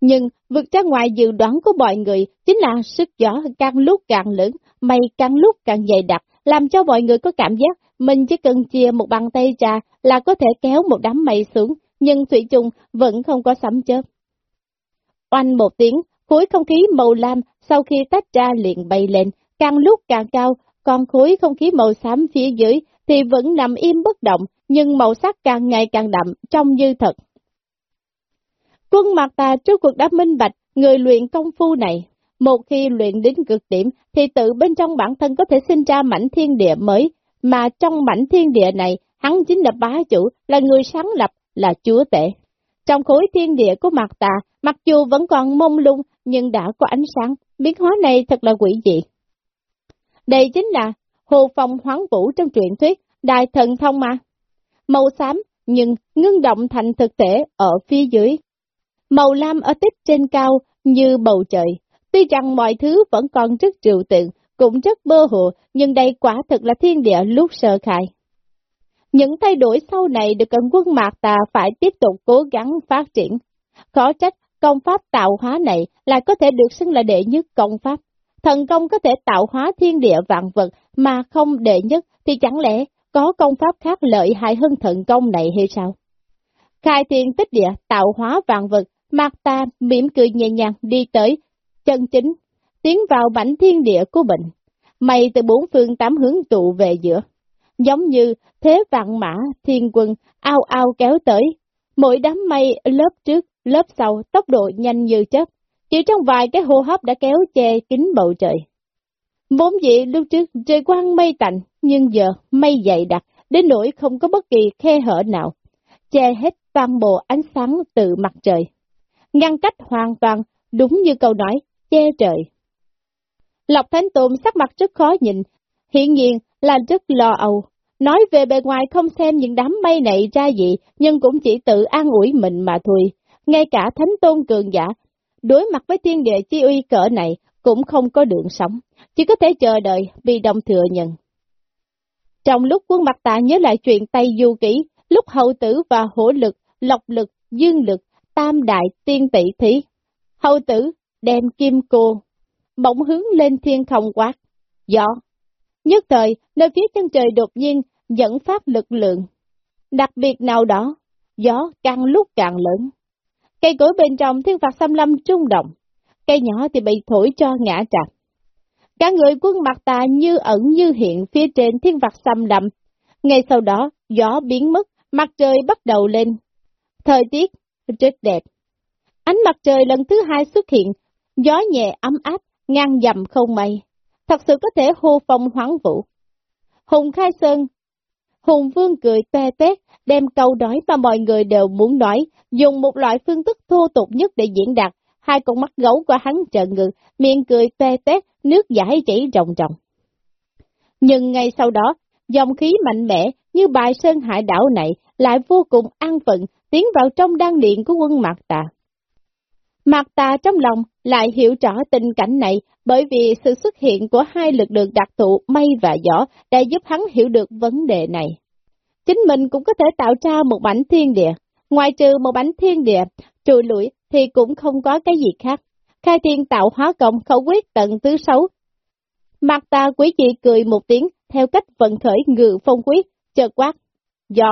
A: Nhưng vượt ra ngoài dự đoán của mọi người chính là sức gió càng lúc càng lớn, mây càng lúc càng dày đặc, làm cho mọi người có cảm giác mình chỉ cần chia một bàn tay ra là có thể kéo một đám mây xuống, nhưng Thủy chung vẫn không có sấm chớp. Oanh một tiếng, khối không khí màu lam sau khi tách ra liền bay lên, càng lúc càng cao, còn khối không khí màu xám phía dưới thì vẫn nằm im bất động, nhưng màu sắc càng ngày càng đậm, trông như thật. Quân mặt ta trước cuộc đã minh bạch, người luyện công phu này, một khi luyện đến cực điểm thì tự bên trong bản thân có thể sinh ra mảnh thiên địa mới, mà trong mảnh thiên địa này, hắn chính là bá chủ, là người sáng lập, là chúa tể. Trong khối thiên địa của mặt tà, mặc dù vẫn còn mông lung, nhưng đã có ánh sáng, biến hóa này thật là quỷ dị. Đây chính là hồ phong hoáng vũ trong truyện thuyết, đại thần thông mà. Màu xám, nhưng ngưng động thành thực thể ở phía dưới. Màu lam ở tích trên cao như bầu trời, tuy rằng mọi thứ vẫn còn rất trừu tượng, cũng rất mơ hồ, nhưng đây quả thực là thiên địa lúc sơ khai. Những thay đổi sau này được cần quân mạc tà phải tiếp tục cố gắng phát triển. Khó trách công pháp tạo hóa này lại có thể được xưng là đệ nhất công pháp. Thần công có thể tạo hóa thiên địa vạn vật mà không đệ nhất thì chẳng lẽ có công pháp khác lợi hại hơn thận công này hay sao? Khai thiên tích địa tạo hóa vạn vật, mạc ta mỉm cười nhẹ nhàng đi tới, chân chính, tiến vào bảnh thiên địa của mình. Mây từ bốn phương tám hướng tụ về giữa giống như thế vạn mã thiên quân ao ao kéo tới. Mỗi đám mây lớp trước, lớp sau, tốc độ nhanh như chớp, chỉ trong vài cái hô hấp đã kéo che kín bầu trời. Vốn dĩ lúc trước trời quang mây tạnh, nhưng giờ mây dày đặc, đến nỗi không có bất kỳ khe hở nào, che hết toàn bộ ánh sáng từ mặt trời. Ngăn cách hoàn toàn, đúng như câu nói, che trời. Lộc Thánh Tôn sắc mặt rất khó nhìn, hiện nhiên là rất lo âu, Nói về bề ngoài không xem những đám mây này ra gì, nhưng cũng chỉ tự an ủi mình mà thôi. Ngay cả thánh tôn cường giả, đối mặt với thiên địa chi uy cỡ này, cũng không có đường sống, chỉ có thể chờ đợi bị đồng thừa nhận. Trong lúc quân mặt tạ nhớ lại chuyện Tây Du Kỷ, lúc hậu tử và hổ lực, lộc lực, dương lực, tam đại tiên tỷ thí, hậu tử đem kim cô, bỗng hướng lên thiên không quát, gió. Nhất thời, nơi phía chân trời đột nhiên dẫn phát lực lượng. Đặc biệt nào đó, gió càng lúc càng lớn. Cây cối bên trong thiên phạt xâm lâm trung động, cây nhỏ thì bị thổi cho ngã trạch. Cả người quân mặt ta như ẩn như hiện phía trên thiên phạt xăm đậm. Ngay sau đó, gió biến mất, mặt trời bắt đầu lên. Thời tiết rất đẹp. Ánh mặt trời lần thứ hai xuất hiện, gió nhẹ ấm áp, ngang dầm không mây. Thật sự có thể hô phong hoáng vũ. Hùng Khai Sơn Hùng Vương cười te tét, đem câu nói mà mọi người đều muốn nói, dùng một loại phương thức thô tục nhất để diễn đạt. Hai con mắt gấu của hắn trợn ngực, miệng cười tê tét, nước giải chảy ròng ròng. Nhưng ngay sau đó, dòng khí mạnh mẽ như bài sơn hải đảo này lại vô cùng an phận tiến vào trong đan điện của quân Mạc Tà. Mạc Tà trong lòng lại hiểu rõ tình cảnh này bởi vì sự xuất hiện của hai lực lượng đặc thù mây và gió đã giúp hắn hiểu được vấn đề này. Chính mình cũng có thể tạo ra một bánh thiên địa, ngoài trừ một bánh thiên địa, trùi lũi thì cũng không có cái gì khác. Khai thiên tạo hóa cộng khẩu quyết tận thứ sáu. Mặt ta quý chị cười một tiếng theo cách vận khởi ngự phong quyết, chợt quát. Gió,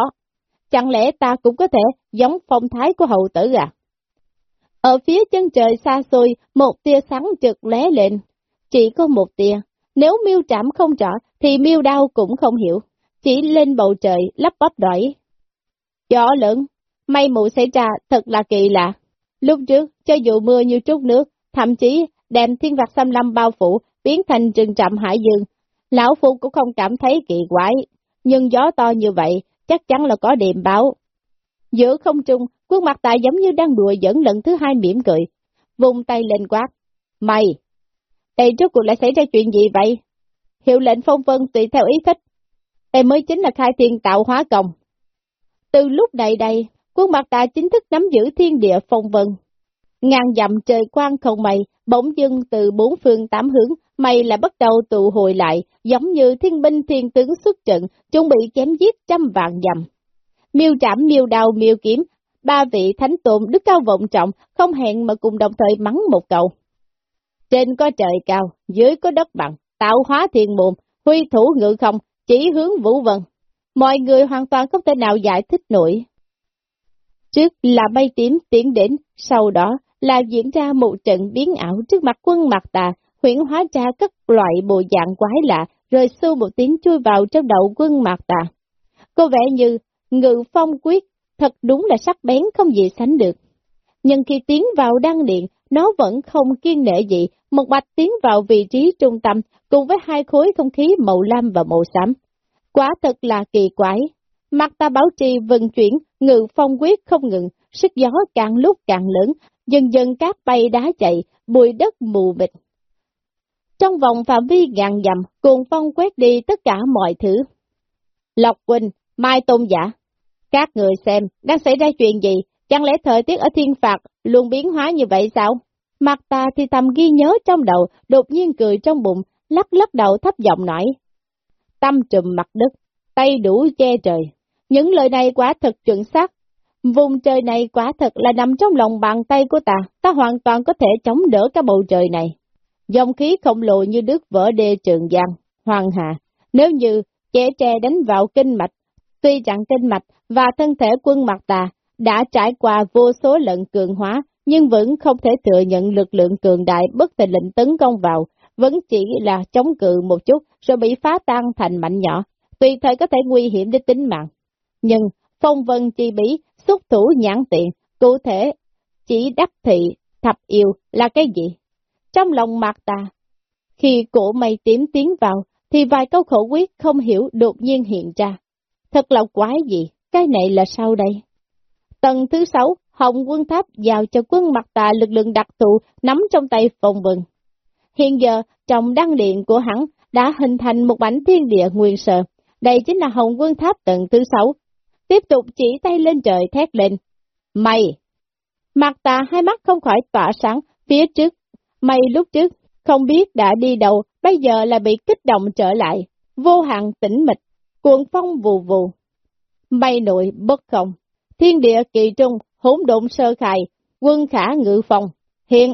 A: chẳng lẽ ta cũng có thể giống phong thái của hậu tử à? Ở phía chân trời xa xôi, một tia sáng trực lé lên. Chỉ có một tia, nếu miêu trảm không rõ thì miêu đau cũng không hiểu. Chỉ lên bầu trời lắp bắp đỏi. Gió lớn, mây mù xảy ra thật là kỳ lạ. Lúc trước, cho dù mưa như trút nước, thậm chí đem thiên vạc xâm lâm bao phủ, biến thành rừng trạm hải dương. Lão Phu cũng không cảm thấy kỳ quái, nhưng gió to như vậy, chắc chắn là có điềm báo. Giữa không trung, khuôn mặt tài giống như đang đùa dẫn lần thứ hai mỉm cười, vùng tay lên quát. Mày! Đây trước cuộc lại xảy ra chuyện gì vậy? Hiệu lệnh phong vân tùy theo ý thích. Đây mới chính là khai thiên tạo hóa công. Từ lúc này đây, quân mặt tài chính thức nắm giữ thiên địa phong vân. Ngàn dặm trời quang không mây, bỗng dưng từ bốn phương tám hướng, mây lại bắt đầu tụ hồi lại, giống như thiên binh thiên tướng xuất trận, chuẩn bị chém giết trăm vạn dặm. Miêu trảm miêu đào miêu kiếm, ba vị thánh tôn đức cao vọng trọng, không hẹn mà cùng đồng thời mắng một cậu. Trên có trời cao, dưới có đất bằng, tạo hóa thiên môn, huy thủ ngự không, chỉ hướng vũ vân. Mọi người hoàn toàn không thể nào giải thích nổi. Trước là bay tím tiến đến, sau đó là diễn ra một trận biến ảo trước mặt quân mặt tà, huyển hóa ra các loại bộ dạng quái lạ, rồi xô một tiếng chui vào trong đầu quân mặt tà. Có vẻ như ngự phong quyết thật đúng là sắc bén không gì sánh được. Nhưng khi tiến vào đăng điện, nó vẫn không kiên nệ gì, một bạch tiến vào vị trí trung tâm, cùng với hai khối không khí màu lam và màu xám. Quả thật là kỳ quái. Mặt ta bảo trì vận chuyển, ngự phong quyết không ngừng, sức gió càng lúc càng lớn, dần dần cát bay đá chạy, bụi đất mù mịt. Trong vòng phạm vi ngàn dặm, cuồng phong quét đi tất cả mọi thứ. Lộc Quỳnh, Mai Tôn Giả, các người xem, đang xảy ra chuyện gì? Chẳng lẽ thời tiết ở thiên phạt luôn biến hóa như vậy sao? Mặt ta thì thầm ghi nhớ trong đầu, đột nhiên cười trong bụng, lắc lắc đầu thấp giọng nói. Tâm trùm mặt đất, tay đủ che trời. Những lời này quả thật chuẩn xác. Vùng trời này quả thật là nằm trong lòng bàn tay của ta, ta hoàn toàn có thể chống đỡ cái bầu trời này. Dòng khí khổng lồ như đứt vỡ đê trường giang, hoàng hà. Nếu như trẻ tre đánh vào kinh mạch, Tuy rằng kinh mạch và thân thể quân mặt ta đã trải qua vô số lần cường hóa, nhưng vẫn không thể thừa nhận lực lượng cường đại bất tình lệnh tấn công vào, vẫn chỉ là chống cự một chút rồi bị phá tan thành mạnh nhỏ, tùy thời có thể nguy hiểm đến tính mạng. Nhưng phong vân chi bí, xuất thủ nhãn tiện, cụ thể chỉ đắc thị, thập yêu là cái gì? Trong lòng mặt ta khi cổ mây tím tiến vào, thì vài câu khẩu quyết không hiểu đột nhiên hiện ra. Thật là quái gì, cái này là sao đây? Tầng thứ sáu, Hồng quân tháp giao cho quân mặt tà lực lượng đặc thù nắm trong tay phòng vừng. Hiện giờ, trong đăng điện của hắn đã hình thành một bảnh thiên địa nguyên sở. Đây chính là Hồng Quân Tháp tầng thứ sáu. Tiếp tục chỉ tay lên trời thét lên. Mày! Mặt tà hai mắt không khỏi tỏa sáng phía trước. Mày lúc trước không biết đã đi đâu, bây giờ là bị kích động trở lại. Vô hạn tĩnh mịch, cuồng phong vù vù. Mây nội bất không, thiên địa kỳ trung, hỗn độn sơ khai, quân khả ngự phòng, hiện.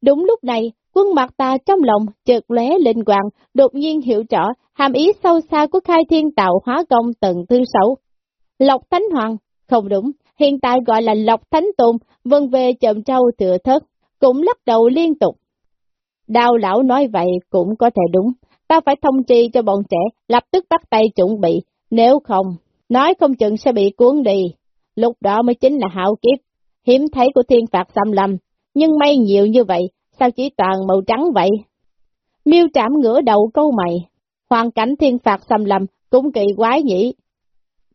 A: Đúng lúc này, quân mặt ta trong lòng chợt lóe lên quang, đột nhiên hiểu rõ hàm ý sâu xa của khai thiên tạo hóa công tầng thứ sáu. Lộc Thánh Hoàng, không đúng, hiện tại gọi là Lộc Thánh Tôn, vân về chậm trâu tựa thất, cũng lắc đầu liên tục. Đào lão nói vậy cũng có thể đúng, ta phải thông tri cho bọn trẻ, lập tức bắt tay chuẩn bị, nếu không, nói không chừng sẽ bị cuốn đi. Lúc đó mới chính là hạo kiếp, hiếm thấy của thiên phạt xâm lâm, nhưng may nhiều như vậy, sao chỉ toàn màu trắng vậy? Miêu trảm ngửa đầu câu mày, hoàn cảnh thiên phạt xâm lâm cũng kỳ quái nhỉ.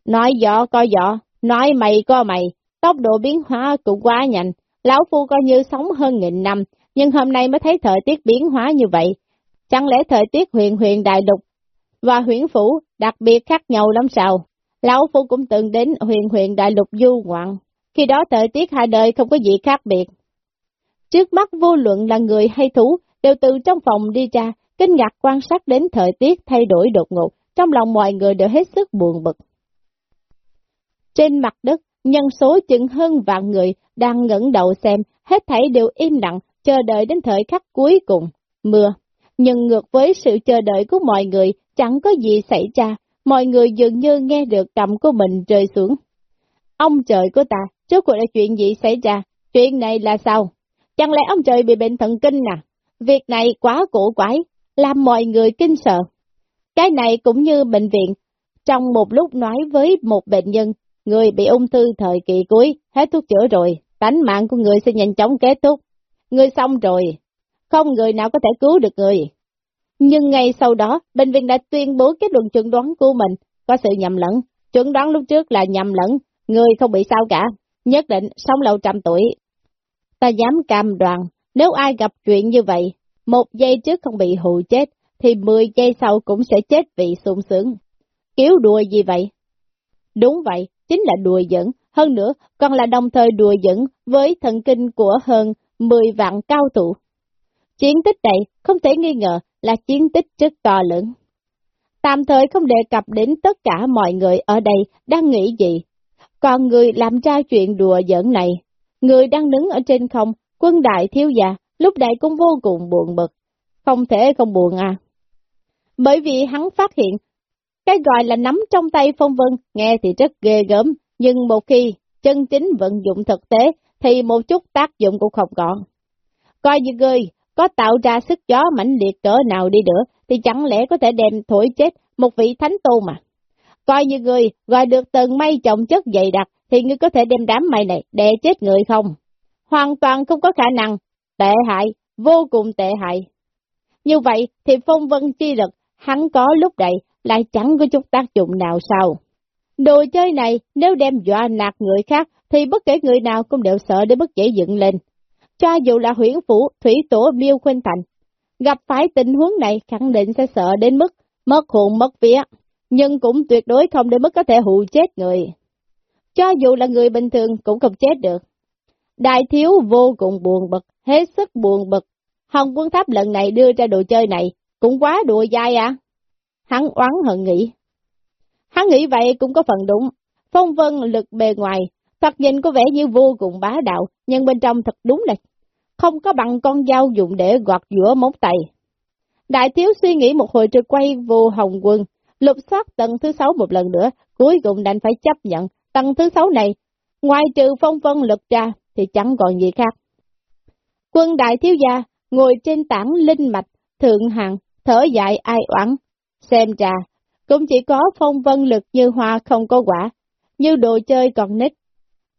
A: Nói dọ coi dọ, nói mày co mày, tốc độ biến hóa cũng quá nhanh, lão phu coi như sống hơn nghìn năm, nhưng hôm nay mới thấy thời tiết biến hóa như vậy. Chẳng lẽ thời tiết huyền huyền đại lục và Huyền phủ đặc biệt khác nhau lắm sao? Lão Phu cũng từng đến huyền huyền đại lục du ngoạn, khi đó thời tiết hai đời không có gì khác biệt. Trước mắt vô luận là người hay thú, đều từ trong phòng đi ra, kinh ngạc quan sát đến thời tiết thay đổi đột ngột, trong lòng mọi người đều hết sức buồn bực. Trên mặt đất, nhân số chừng hơn vạn người đang ngẩng đầu xem, hết thảy đều im lặng, chờ đợi đến thời khắc cuối cùng, mưa. Nhưng ngược với sự chờ đợi của mọi người, chẳng có gì xảy ra, mọi người dường như nghe được cầm của mình rơi xuống. Ông trời của ta, trước cuộc là chuyện gì xảy ra? Chuyện này là sao? Chẳng lẽ ông trời bị bệnh thần kinh à? Việc này quá cổ quái, làm mọi người kinh sợ. Cái này cũng như bệnh viện, trong một lúc nói với một bệnh nhân, người bị ung thư thời kỳ cuối, hết thuốc chữa rồi, tánh mạng của người sẽ nhanh chóng kết thúc. Người xong rồi, không người nào có thể cứu được người. Nhưng ngay sau đó, bệnh viện đã tuyên bố kết luận chuẩn đoán của mình, có sự nhầm lẫn. Chuẩn đoán lúc trước là nhầm lẫn, người không bị sao cả, nhất định sống lâu trăm tuổi. Ta dám cam đoan, nếu ai gặp chuyện như vậy, một giây trước không bị hụ chết, thì mười giây sau cũng sẽ chết vì sung sướng. kiếu đùa gì vậy? Đúng vậy, chính là đùa dẫn, hơn nữa còn là đồng thời đùa dẫn với thần kinh của hơn 10 vạn cao thủ. Chiến tích này không thể nghi ngờ là chiến tích rất to lớn. Tạm thời không đề cập đến tất cả mọi người ở đây đang nghĩ gì. Còn người làm ra chuyện đùa giỡn này, người đang đứng ở trên không, quân đại thiếu già, lúc đại cũng vô cùng buồn bực. Không thể không buồn à. Bởi vì hắn phát hiện, cái gọi là nắm trong tay phong vân nghe thì rất ghê gớm, nhưng một khi chân chính vận dụng thực tế thì một chút tác dụng cũng không còn. Coi như người có tạo ra sức gió mãnh liệt cỡ nào đi nữa, thì chẳng lẽ có thể đem thổi chết một vị thánh tu mà. Coi như người gọi được tầng mây trọng chất dày đặc, thì ngươi có thể đem đám mây này để chết người không? Hoàn toàn không có khả năng, tệ hại, vô cùng tệ hại. Như vậy thì phong vân chi lực, hắn có lúc này lại chẳng có chút tác dụng nào sao? Đồ chơi này nếu đem dọa nạt người khác thì bất kể người nào cũng đều sợ đến bất dễ dựng lên. Cho dù là huyện phủ, thủy tổ Liêu Khuynh thành, gặp phải tình huống này khẳng định sẽ sợ đến mức mất hồn mất vía, nhưng cũng tuyệt đối không đến mức có thể hù chết người. Cho dù là người bình thường cũng không chết được. Đại thiếu vô cùng buồn bực, hết sức buồn bực. Hồng quân tháp lần này đưa ra đồ chơi này, cũng quá đùa dai à. Hắn oán hận nghĩ. Hắn nghĩ vậy cũng có phần đúng. Phong vân lực bề ngoài, thật nhìn có vẻ như vô cùng bá đạo, nhưng bên trong thật đúng là không có bằng con dao dùng để gọt giữa móng tay. Đại thiếu suy nghĩ một hồi rồi quay vô hồng quân, lục soát tầng thứ sáu một lần nữa, cuối cùng đành phải chấp nhận tầng thứ sáu này, ngoài trừ phong vân lực ra thì chẳng còn gì khác. Quân đại thiếu gia ngồi trên tảng linh mạch, thượng hạng, thở dài ai oán, xem ra cũng chỉ có phong vân lực như hoa không có quả, như đồ chơi còn nít,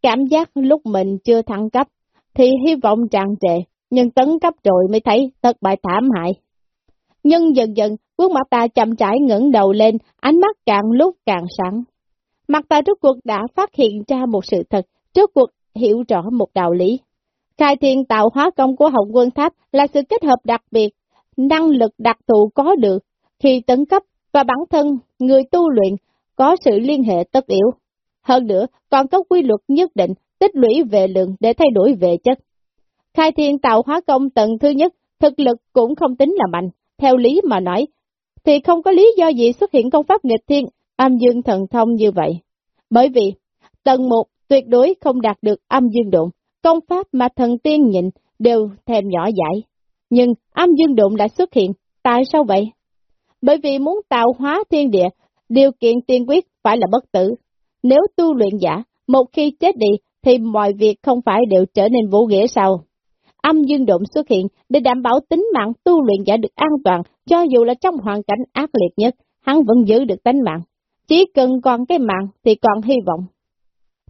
A: Cảm giác lúc mình chưa thăng cấp, thì hy vọng tràn trề, nhưng tấn cấp rồi mới thấy thất bại thảm hại. Nhưng dần dần, quốc mặt ta chậm rãi ngẩng đầu lên, ánh mắt càng lúc càng sáng. Mặt ta trước cuộc đã phát hiện ra một sự thật, trước cuộc hiểu rõ một đạo lý. Khai thiên tạo hóa công của Hồng Quân Tháp là sự kết hợp đặc biệt, năng lực đặc thù có được khi tấn cấp và bản thân người tu luyện có sự liên hệ tất yếu. Hơn nữa, còn có quy luật nhất định tích lũy về lượng để thay đổi về chất. Khai thiên tạo hóa công tầng thứ nhất, thực lực cũng không tính là mạnh, theo lý mà nói, thì không có lý do gì xuất hiện công pháp nghịch thiên, âm dương thần thông như vậy. Bởi vì, tầng một tuyệt đối không đạt được âm dương đụng, công pháp mà thần tiên nhịn đều thèm nhỏ dãi. Nhưng âm dương đụng đã xuất hiện, tại sao vậy? Bởi vì muốn tạo hóa thiên địa, điều kiện tiên quyết phải là bất tử. Nếu tu luyện giả, một khi chết đi, thì mọi việc không phải đều trở nên vô nghĩa sao? Âm dương độn xuất hiện để đảm bảo tính mạng tu luyện giả được an toàn, cho dù là trong hoàn cảnh ác liệt nhất, hắn vẫn giữ được tính mạng. Chỉ cần còn cái mạng thì còn hy vọng.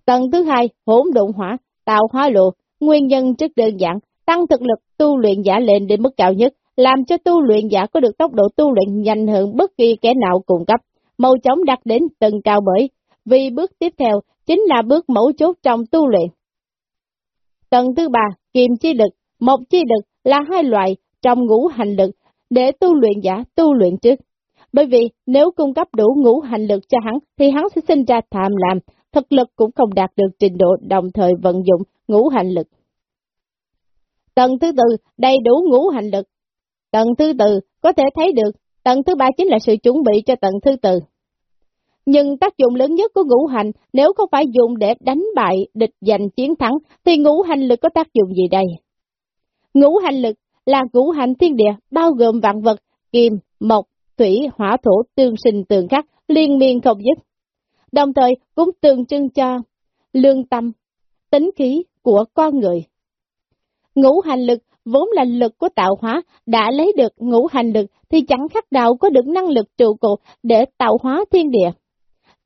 A: Tầng thứ hai, hỗn độn hỏa, tạo hóa lộ, nguyên nhân rất đơn giản, tăng thực lực tu luyện giả lên đến mức cao nhất, làm cho tu luyện giả có được tốc độ tu luyện nhanh hơn bất kỳ kẻ nào cung cấp, mau chóng đạt đến tầng cao bởi, vì bước tiếp theo chính là bước mẫu chốt trong tu luyện. Tầng thứ ba, kiềm chi lực, mộc chi lực là hai loại trong ngũ hành lực để tu luyện giả tu luyện trước. Bởi vì nếu cung cấp đủ ngũ hành lực cho hắn thì hắn sẽ sinh ra tham lam, thực lực cũng không đạt được trình độ đồng thời vận dụng ngũ hành lực. Tầng thứ tư đầy đủ ngũ hành lực. Tầng thứ tư có thể thấy được, tầng thứ ba chính là sự chuẩn bị cho tầng thứ tư. Nhưng tác dụng lớn nhất của ngũ hành nếu không phải dùng để đánh bại địch giành chiến thắng thì ngũ hành lực có tác dụng gì đây? Ngũ hành lực là ngũ hành thiên địa bao gồm vạn vật, kim, mộc, thủy, hỏa thổ tương sinh tương khắc, liên miên không dứt. Đồng thời cũng tượng trưng cho lương tâm, tính khí của con người. Ngũ hành lực vốn là lực của tạo hóa, đã lấy được ngũ hành lực thì chẳng khác nào có được năng lực trụ cột để tạo hóa thiên địa.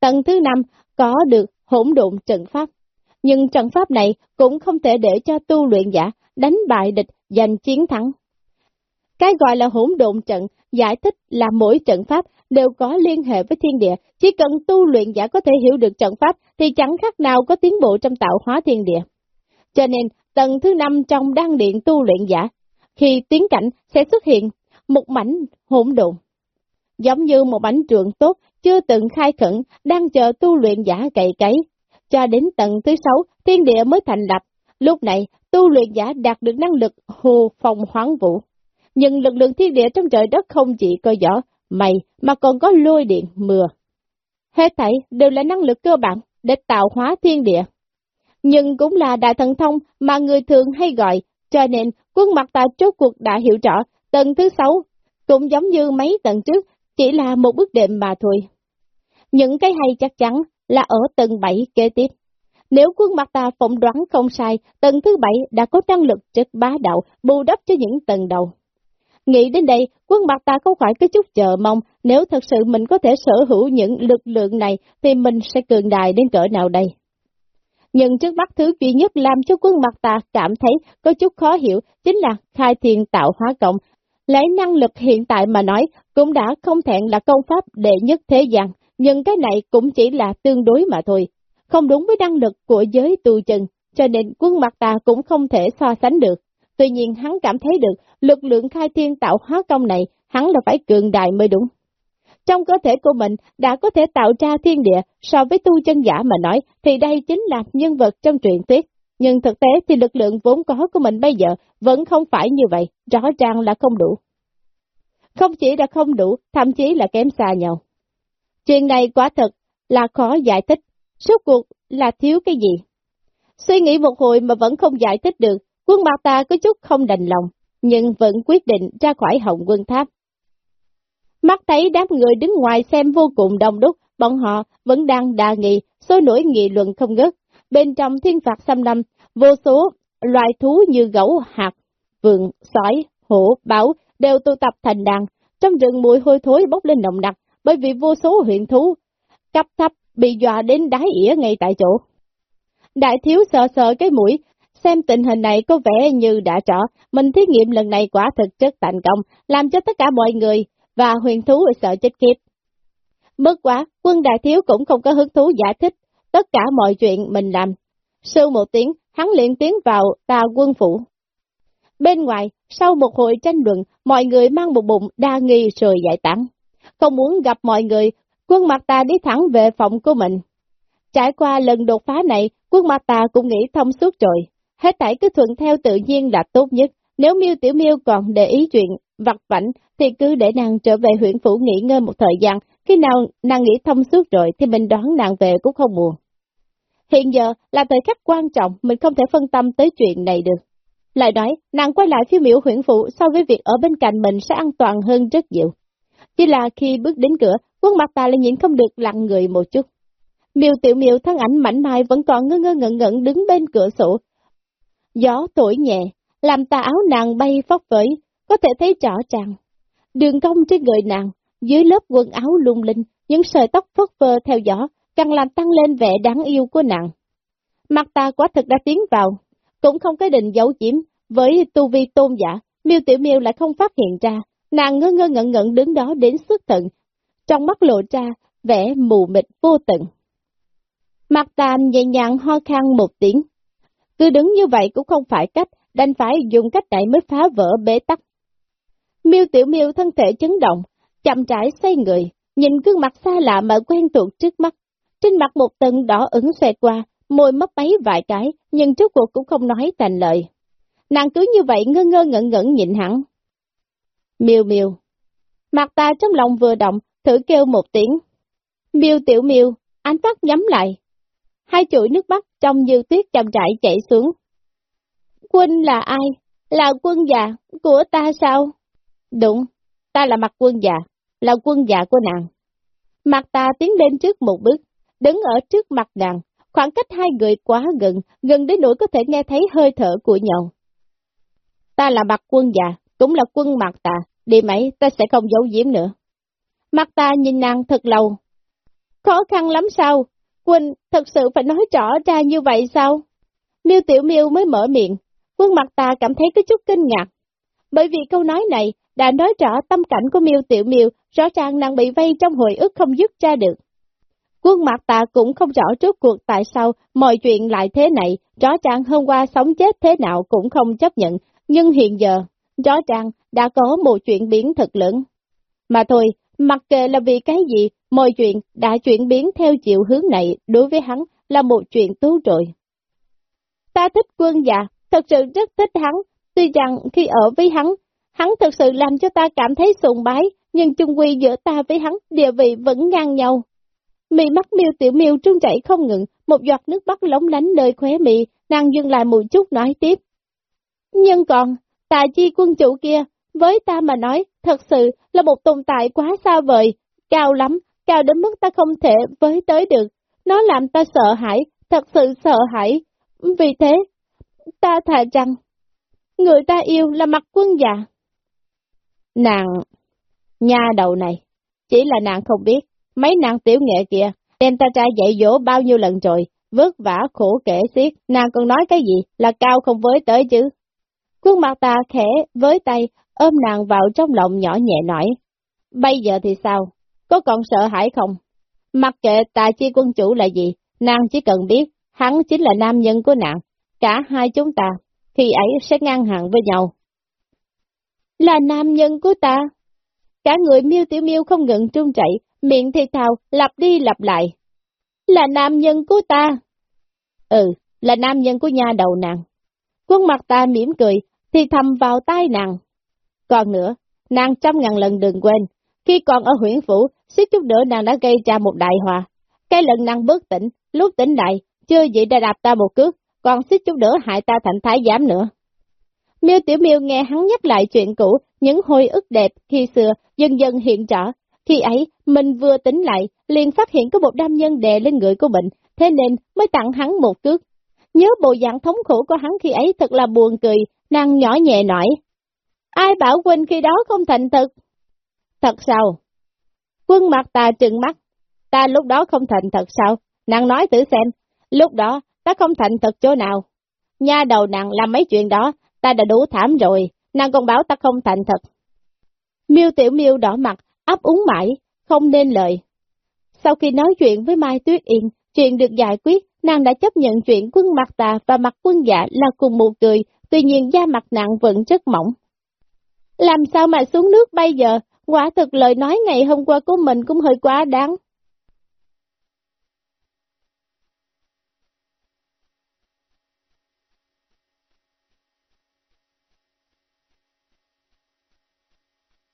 A: Tầng thứ năm có được hỗn độn trận pháp, nhưng trận pháp này cũng không thể để cho tu luyện giả đánh bại địch giành chiến thắng. Cái gọi là hỗn độn trận, giải thích là mỗi trận pháp đều có liên hệ với thiên địa, chỉ cần tu luyện giả có thể hiểu được trận pháp thì chẳng khác nào có tiến bộ trong tạo hóa thiên địa. Cho nên, tầng thứ năm trong đăng điện tu luyện giả, khi tiến cảnh sẽ xuất hiện một mảnh hỗn độn. Giống như một mảnh trường tốt chưa từng khai khẩn, đang chờ tu luyện giả cậy cấy. Cho đến tầng thứ sáu, thiên địa mới thành lập. Lúc này, tu luyện giả đạt được năng lực hồ phòng hoáng vũ. Nhưng lực lượng thiên địa trong trời đất không chỉ có gió, mây, mà còn có lôi điện, mưa. Hết thảy đều là năng lực cơ bản để tạo hóa thiên địa. Nhưng cũng là đại thần thông mà người thường hay gọi, cho nên quân mặt ta chốt cuộc đã hiểu rõ, tầng thứ sáu, cũng giống như mấy tầng trước, chỉ là một bước đệm mà thôi. Những cái hay chắc chắn là ở tầng bảy kế tiếp. Nếu quân mặt ta phỏng đoán không sai, tầng thứ bảy đã có năng lực rất bá đạo, bù đắp cho những tầng đầu. Nghĩ đến đây, quân mặt ta không khỏi có chút chờ mong, nếu thật sự mình có thể sở hữu những lực lượng này, thì mình sẽ cường đại đến cỡ nào đây? Nhưng trước mắt thứ duy nhất làm cho quân mặt ta cảm thấy có chút khó hiểu, chính là khai thiên tạo hóa cộng. Lấy năng lực hiện tại mà nói, cũng đã không thẹn là công pháp đệ nhất thế gian, nhưng cái này cũng chỉ là tương đối mà thôi, không đúng với năng lực của giới tu chân, cho nên quân mặt ta cũng không thể so sánh được. Tuy nhiên hắn cảm thấy được lực lượng khai thiên tạo hóa công này, hắn là phải cường đại mới đúng. Trong cơ thể của mình đã có thể tạo ra thiên địa, so với tu chân giả mà nói, thì đây chính là nhân vật trong truyện tiết. Nhưng thực tế thì lực lượng vốn có của mình bây giờ vẫn không phải như vậy, rõ ràng là không đủ. Không chỉ là không đủ, thậm chí là kém xa nhau. Chuyện này quả thật là khó giải thích, suốt cuộc là thiếu cái gì? Suy nghĩ một hồi mà vẫn không giải thích được, quân bạc ta có chút không đành lòng, nhưng vẫn quyết định ra khỏi hồng quân tháp. Mắt thấy đám người đứng ngoài xem vô cùng đông đúc, bọn họ vẫn đang đà nghị, sôi nổi nghị luận không ngớt. Bên trong thiên phạt xâm lâm, vô số loài thú như gấu, hạt, vượn, sói, hổ, báo đều tụ tập thành đàn. Trong rừng mùi hôi thối bốc lên nồng nặc, bởi vì vô số huyện thú cấp thấp bị dọa đến đáy ỉa ngay tại chỗ. Đại thiếu sợ sợ cái mũi, xem tình hình này có vẻ như đã rõ, mình thí nghiệm lần này quả thực rất thành công, làm cho tất cả mọi người và huyền thú sợ chết khiếp. Bất quá, quân đại thiếu cũng không có hứng thú giải thích tất cả mọi chuyện mình làm. Sư một tiếng, hắn liền tiến vào tà quân phủ. Bên ngoài, sau một hồi tranh luận, mọi người mang một bụng đa nghi rồi giải tán. không muốn gặp mọi người, quân mặt ta đi thẳng về phòng của mình. Trải qua lần đột phá này, quân mặt ta cũng nghĩ thông suốt rồi. Hết tải cứ thuận theo tự nhiên là tốt nhất. Nếu miêu tiểu miêu còn để ý chuyện vặt vảnh, thì cứ để nàng trở về huyện phủ nghỉ ngơi một thời gian. Khi nào nàng nghĩ thông suốt rồi thì mình đoán nàng về cũng không buồn. Hiện giờ là thời khắc quan trọng, mình không thể phân tâm tới chuyện này được. Lại nói, nàng quay lại phía miểu huyện phụ so với việc ở bên cạnh mình sẽ an toàn hơn rất nhiều. Chỉ là khi bước đến cửa, quân mặt ta lại nhìn không được lặng người một chút. Miêu tiểu miêu thân ảnh mảnh mai vẫn còn ngơ ngơ ngẩn ngẩn đứng bên cửa sổ. Gió thổi nhẹ, làm tà áo nàng bay phóc phới, có thể thấy rõ ràng. Đường cong trên người nàng, dưới lớp quần áo lung linh, những sợi tóc phất phơ theo gió, càng làm tăng lên vẻ đáng yêu của nàng. Mặt ta quá thực đã tiến vào, cũng không có định giấu chiếm, với tu vi tôn giả, miêu tiểu miêu lại không phát hiện ra, nàng ngơ ngơ ngẩn ngẩn đứng đó đến xuất tận, trong mắt lộ ra vẻ mù mịt vô tận. Mặt ta nhẹ nhàng ho khan một tiếng, cứ đứng như vậy cũng không phải cách, đành phải dùng cách này mới phá vỡ bế tắc. Miêu tiểu miêu thân thể chấn động, chậm rãi xoay người, nhìn gương mặt xa lạ mà quen thuộc trước mắt. Trên mặt một tầng đỏ ửng xẹt qua, môi mấp máy vài cái, nhưng trước cuộc cũng không nói thành lời. Nàng cứ như vậy ngơ ngơ ngẩn ngẩn nhịn hẳn. Miêu miêu. Mặt ta trong lòng vừa động, thử kêu một tiếng. Miêu tiểu miêu, ánh mắt nhắm lại. Hai chuỗi nước mắt trong như tuyết chậm rãi chảy xuống. Quân là ai? Là quân già của ta sao? Đúng, ta là mặt quân già, là quân già của nàng. Mặt ta tiến lên trước một bước, đứng ở trước mặt nàng, khoảng cách hai người quá gần, gần đến nỗi có thể nghe thấy hơi thở của nhau. Ta là mặt quân già, cũng là quân mặt ta, đi mấy ta sẽ không giấu giếm nữa. Mặt ta nhìn nàng thật lâu. Khó khăn lắm sao? Quỳnh thật sự phải nói rõ ra như vậy sao? Miêu Tiểu Miêu mới mở miệng, quân mặt ta cảm thấy có chút kinh ngạc. Bởi vì câu nói này đã nói rõ tâm cảnh của Miêu Tiểu Miêu, rõ ràng nàng bị vây trong hồi ức không dứt ra được. Quân mặt ta cũng không rõ trước cuộc tại sao mọi chuyện lại thế này, rõ ràng hôm qua sống chết thế nào cũng không chấp nhận, nhưng hiện giờ, rõ ràng đã có một chuyện biến thật lớn. Mà thôi, mặc kệ là vì cái gì, mọi chuyện đã chuyển biến theo chiều hướng này đối với hắn là một chuyện tốt rồi. Ta thích quân già, thật sự rất thích hắn, tuy rằng khi ở với hắn, hắn thực sự làm cho ta cảm thấy sùng bái, nhưng chung quy giữa ta với hắn địa vị vẫn ngang nhau. mị mắt miêu tiểu miêu trung chảy không ngừng, một giọt nước mắt lóng lánh nơi khóe mị, nàng dừng lại một chút nói tiếp. Nhưng còn, tà chi quân chủ kia, với ta mà nói, thật sự là một tồn tại quá xa vời, cao lắm, cao đến mức ta không thể với tới được. Nó làm ta sợ hãi, thật sự sợ hãi. Vì thế, ta thà rằng, người ta yêu là mặt quân già. Nàng, nha đầu này, chỉ là nàng không biết, mấy nàng tiểu nghệ kia đem ta trai dạy dỗ bao nhiêu lần rồi, vất vả khổ kể xiết, nàng còn nói cái gì là cao không với tới chứ. Khuôn mặt ta khẽ với tay, ôm nàng vào trong lòng nhỏ nhẹ nói. Bây giờ thì sao? Có còn sợ hãi không? Mặc kệ tà chi quân chủ là gì, nàng chỉ cần biết, hắn chính là nam nhân của nàng. Cả hai chúng ta, khi ấy sẽ ngang hàng với nhau. Là nam nhân của ta? Cả người miêu tiểu miêu không ngừng trung chạy, miệng thì thào, lặp đi lặp lại. Là nam nhân của ta. Ừ, là nam nhân của nhà đầu nàng. Quân mặt ta mỉm cười, thì thầm vào tai nàng. Còn nữa, nàng trăm ngàn lần đừng quên, khi còn ở huyện phủ, suýt chút nữa nàng đã gây ra một đại hòa. Cái lần nàng bớt tỉnh, lúc tỉnh lại, chưa gì đã đạp ta một cước, còn suýt chút nữa hại ta thành thái giám nữa. Miêu Tiểu Miêu nghe hắn nhắc lại chuyện cũ, những hồi ức đẹp khi xưa dần dần hiện rõ. Khi ấy, mình vừa tỉnh lại, liền phát hiện có một nam nhân đè lên người của mình, thế nên mới tặng hắn một cước. Nhớ bộ dạng thống khổ của hắn khi ấy thật là buồn cười, nàng nhỏ nhẹ nói. Ai bảo Quỳnh khi đó không thành thật? Thật sao? Quân mặt ta trừng mắt. Ta lúc đó không thành thật sao? Nàng nói thử xem, lúc đó ta không thành thật chỗ nào. Nha đầu nàng làm mấy chuyện đó, ta đã đủ thảm rồi, nàng còn bảo ta không thành thật. Miêu tiểu miêu đỏ mặt, ấp úng mãi, không nên lời. Sau khi nói chuyện với Mai Tuyết Yên, chuyện được giải quyết, nàng đã chấp nhận chuyện quân mặt tà và mặt quân dạ là cùng một người, tuy nhiên da mặt nàng vẫn rất mỏng. Làm sao mà xuống nước bây giờ, Quả thực lời nói ngày hôm qua của mình cũng hơi quá đáng.